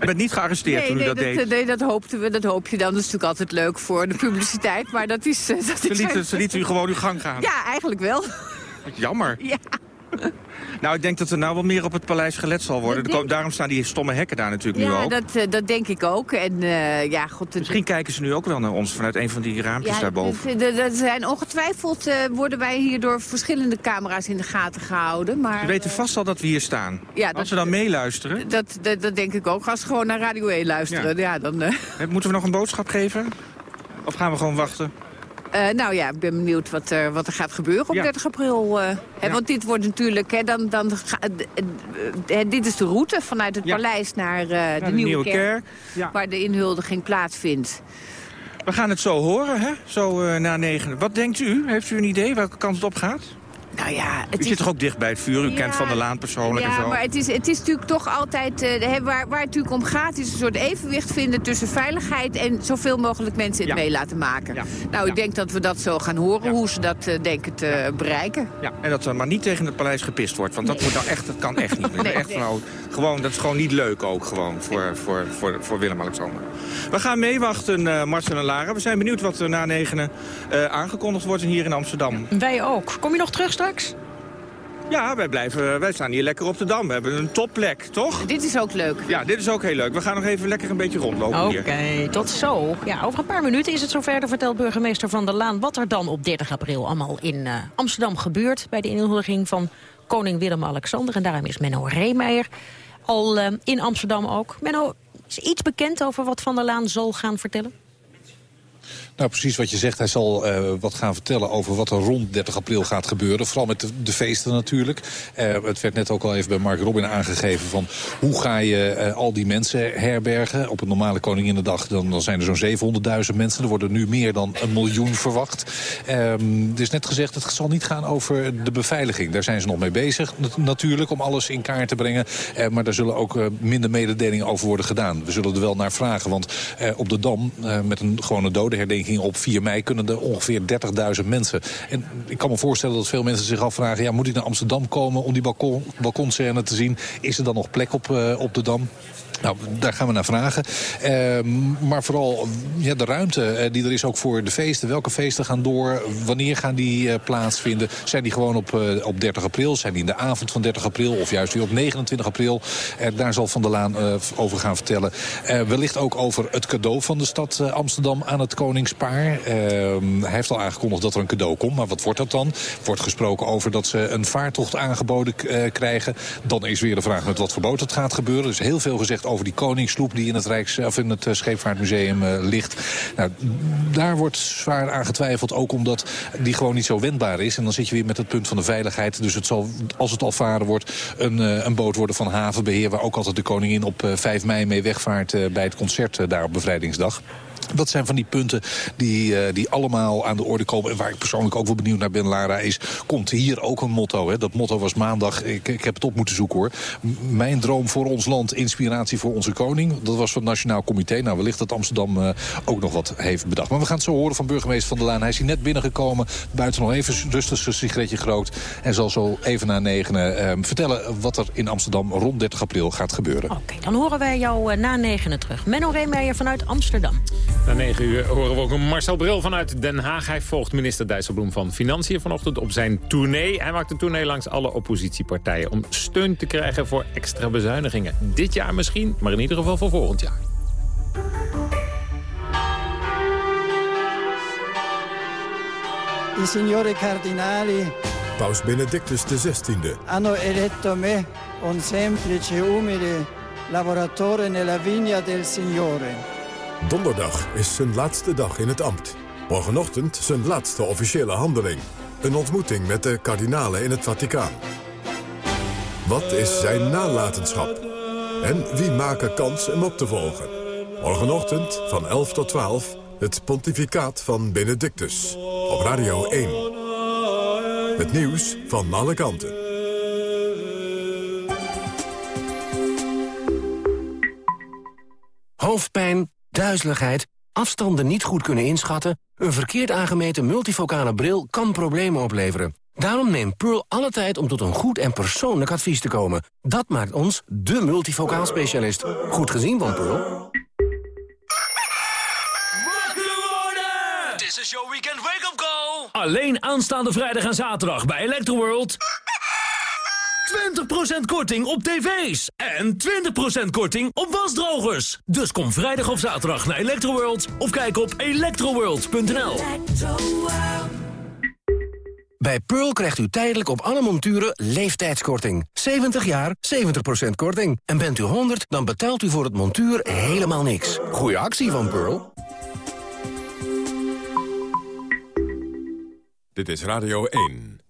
Je bent niet gearresteerd nee, toen u nee, dat, dat deed? Nee, dat hoopten we. Dat hoop je dan. Dat is natuurlijk altijd leuk voor de publiciteit. Maar dat is... Uh, dat ze, lieten, ze lieten u gewoon uw gang gaan? Ja, eigenlijk wel. Jammer. Ja. Nou, ik denk dat er nou wel meer op het paleis gelet zal worden. Denk... Daarom staan die stomme hekken daar natuurlijk ja, nu ook. Ja, dat, uh, dat denk ik ook. En, uh, ja, God, Misschien kijken ze nu ook wel naar ons vanuit een van die raampjes ja, daarboven. Er zijn ongetwijfeld uh, worden wij hier door verschillende camera's in de gaten gehouden. Maar, ze weten vast al dat we hier staan. Ja, Als dat, ze dan meeluisteren. Dat, dat, dat, denk ik ook. Als ze gewoon naar Radio 1 luisteren, ja, dan... Moeten we nog een boodschap geven? Of gaan we gewoon wachten? Uh, nou ja, ik ben benieuwd wat er, wat er gaat gebeuren op ja. 30 april. Uh, ja. hè, want dit wordt natuurlijk... Hè, dan, dan, uh, dit is de route vanuit het ja. paleis naar, naar de, de, Nieuwe, Nieuwe Kerk... Kerk. waar de inhuldiging plaatsvindt. We gaan het zo horen, hè? Zo na negen. Wat denkt u? Heeft u een idee welke kant het op gaat? Nou ja, het u is... zit toch ook dicht bij het vuur? U ja, kent Van der Laan persoonlijk ja, en zo. maar het is, het is natuurlijk toch altijd... Uh, waar, waar het natuurlijk om gaat is een soort evenwicht vinden... tussen veiligheid en zoveel mogelijk mensen het ja. mee laten maken. Ja. Nou, ik denk dat we dat zo gaan horen, hoe ze dat uh, denken te bereiken. Ja, en dat er maar niet tegen het paleis gepist wordt. Want dat, moet nou echt, dat kan echt niet meer. nee, echt nee. nou, gewoon, dat is gewoon niet leuk ook gewoon voor, voor, voor, voor Willem-Alexander. We gaan meewachten, uh, Marcel en Lara. We zijn benieuwd wat er na negenen aangekondigd wordt hier in Amsterdam. Wij ook. Kom je nog terug straks? Ja, wij, blijven, wij staan hier lekker op de Dam. We hebben een topplek, toch? Dit is ook leuk. Ja, dit is ook heel leuk. We gaan nog even lekker een beetje rondlopen Oké, hier. Oké, tot zo. Ja, over een paar minuten is het zover, vertelt burgemeester Van der Laan... wat er dan op 30 april allemaal in uh, Amsterdam gebeurt... bij de inhuldiging van koning Willem-Alexander. En daarom is Menno Reemeijer al uh, in Amsterdam ook. Menno, is iets bekend over wat Van der Laan zal gaan vertellen? Nou, precies wat je zegt. Hij zal uh, wat gaan vertellen over wat er rond 30 april gaat gebeuren. Vooral met de, feesten natuurlijk. Uh, het werd net ook al even bij Mark Robin aangegeven van... hoe ga je uh, al die mensen herbergen? Op een normale Koninginnedag dan, zijn er zo'n 700.000 mensen. Er worden nu meer dan een miljoen verwacht. Um, er is net gezegd, het zal niet gaan over de beveiliging. Daar zijn ze nog mee bezig natuurlijk, om alles in kaart te brengen. maar daar zullen ook minder mededelingen over worden gedaan. We zullen er wel naar vragen, want op de Dam... met een gewone dodenherdenking op 4 mei kunnen er ongeveer 30.000 mensen. En ik kan me voorstellen dat veel mensen zich afvragen... ja, moet ik naar Amsterdam komen om die balkon, te zien? Is er dan nog plek op, uh, op de Dam? Nou, daar gaan we naar vragen. Uh, maar vooral ja, de ruimte uh, die er is ook voor de feesten. Welke feesten gaan door? Wanneer gaan die uh, plaatsvinden? Zijn die gewoon op, op 30 april? Zijn die in de avond van 30 april? Of juist weer op 29 april? daar zal Van der Laan over gaan vertellen. wellicht ook over het cadeau van de stad Amsterdam aan het Ehm, hij heeft al aangekondigd dat er een cadeau komt. Maar wat wordt dat dan? Wordt gesproken over dat ze een vaartocht aangeboden krijgen. Dan is weer de vraag met wat voor boot het gaat gebeuren. Er is heel veel gezegd over die koningssloep die in het, Rijks, of in het Scheepvaartmuseum uh, ligt. Nou, daar wordt zwaar aan getwijfeld, ook omdat die gewoon niet zo wendbaar is. En dan zit je weer met het punt van de veiligheid. Dus het zal, als het al varen wordt, een, een boot worden van havenbeheer... waar ook altijd de koningin op uh, 5 mei mee wegvaart bij het concert daar op bevrijdingsdag. Dat zijn van die punten die, uh, die allemaal aan de orde komen. En waar ik persoonlijk ook wel benieuwd naar ben, Lara, is... komt hier ook een motto? Hè? Dat motto was maandag, ik, ik heb het op moeten zoeken hoor. Mijn droom voor ons land, inspiratie voor onze koning. Dat was van het Nationaal Comité. Nou, wellicht dat Amsterdam uh, ook nog wat heeft bedacht. Maar we gaan het zo horen van burgemeester Van der Laan. Hij is hier net binnengekomen, buiten nog even rustig zijn sigaretje gerookt. En zal zo even na negenen uh, vertellen wat er in Amsterdam rond 30 april gaat gebeuren. Oké, dan horen wij jou uh, na negenen terug. Menno Reemeijer vanuit Amsterdam. Na 9 uur horen we ook een Marcel Bril vanuit Den Haag. Hij volgt minister Dijsselbloem van Financiën vanochtend op zijn tournee. Hij maakt een tournee langs alle oppositiepartijen... om steun te krijgen voor extra bezuinigingen. Dit jaar misschien, maar in ieder geval voor volgend jaar. I signori cardinali Paus Benedictus XVI hanno eletto me, un semplice, umile lavoratore nella vigna del Signore. Donderdag is zijn laatste dag in het ambt. Morgenochtend zijn laatste officiële handeling. Een ontmoeting met de kardinalen in het Vaticaan. Wat is zijn nalatenschap? En wie maken kans hem op te volgen? Morgenochtend van 11 tot 12 het pontificaat van Benedictus. Op Radio 1. Het nieuws van alle kanten. Hoofdpijn, duizeligheid, afstanden niet goed kunnen inschatten... een verkeerd aangemeten multifocale bril kan problemen opleveren. Daarom neemt Pearl alle tijd om tot een goed en persoonlijk advies te komen. Dat maakt ons de multifocaal specialist. Goed gezien van Pearl. Dit is jouw weekend wake-up call. Alleen aanstaande vrijdag en zaterdag bij Electroworld. 20% korting op tv's. En 20% korting op wasdrogers. Dus kom vrijdag of zaterdag naar Electroworld. Of kijk op electroworld.nl. Bij Pearl krijgt u tijdelijk op alle monturen leeftijdskorting. 70 jaar, 70% korting. En bent u 100, dan betaalt u voor het montuur helemaal niks. Goeie actie van Pearl. Dit is Radio 1.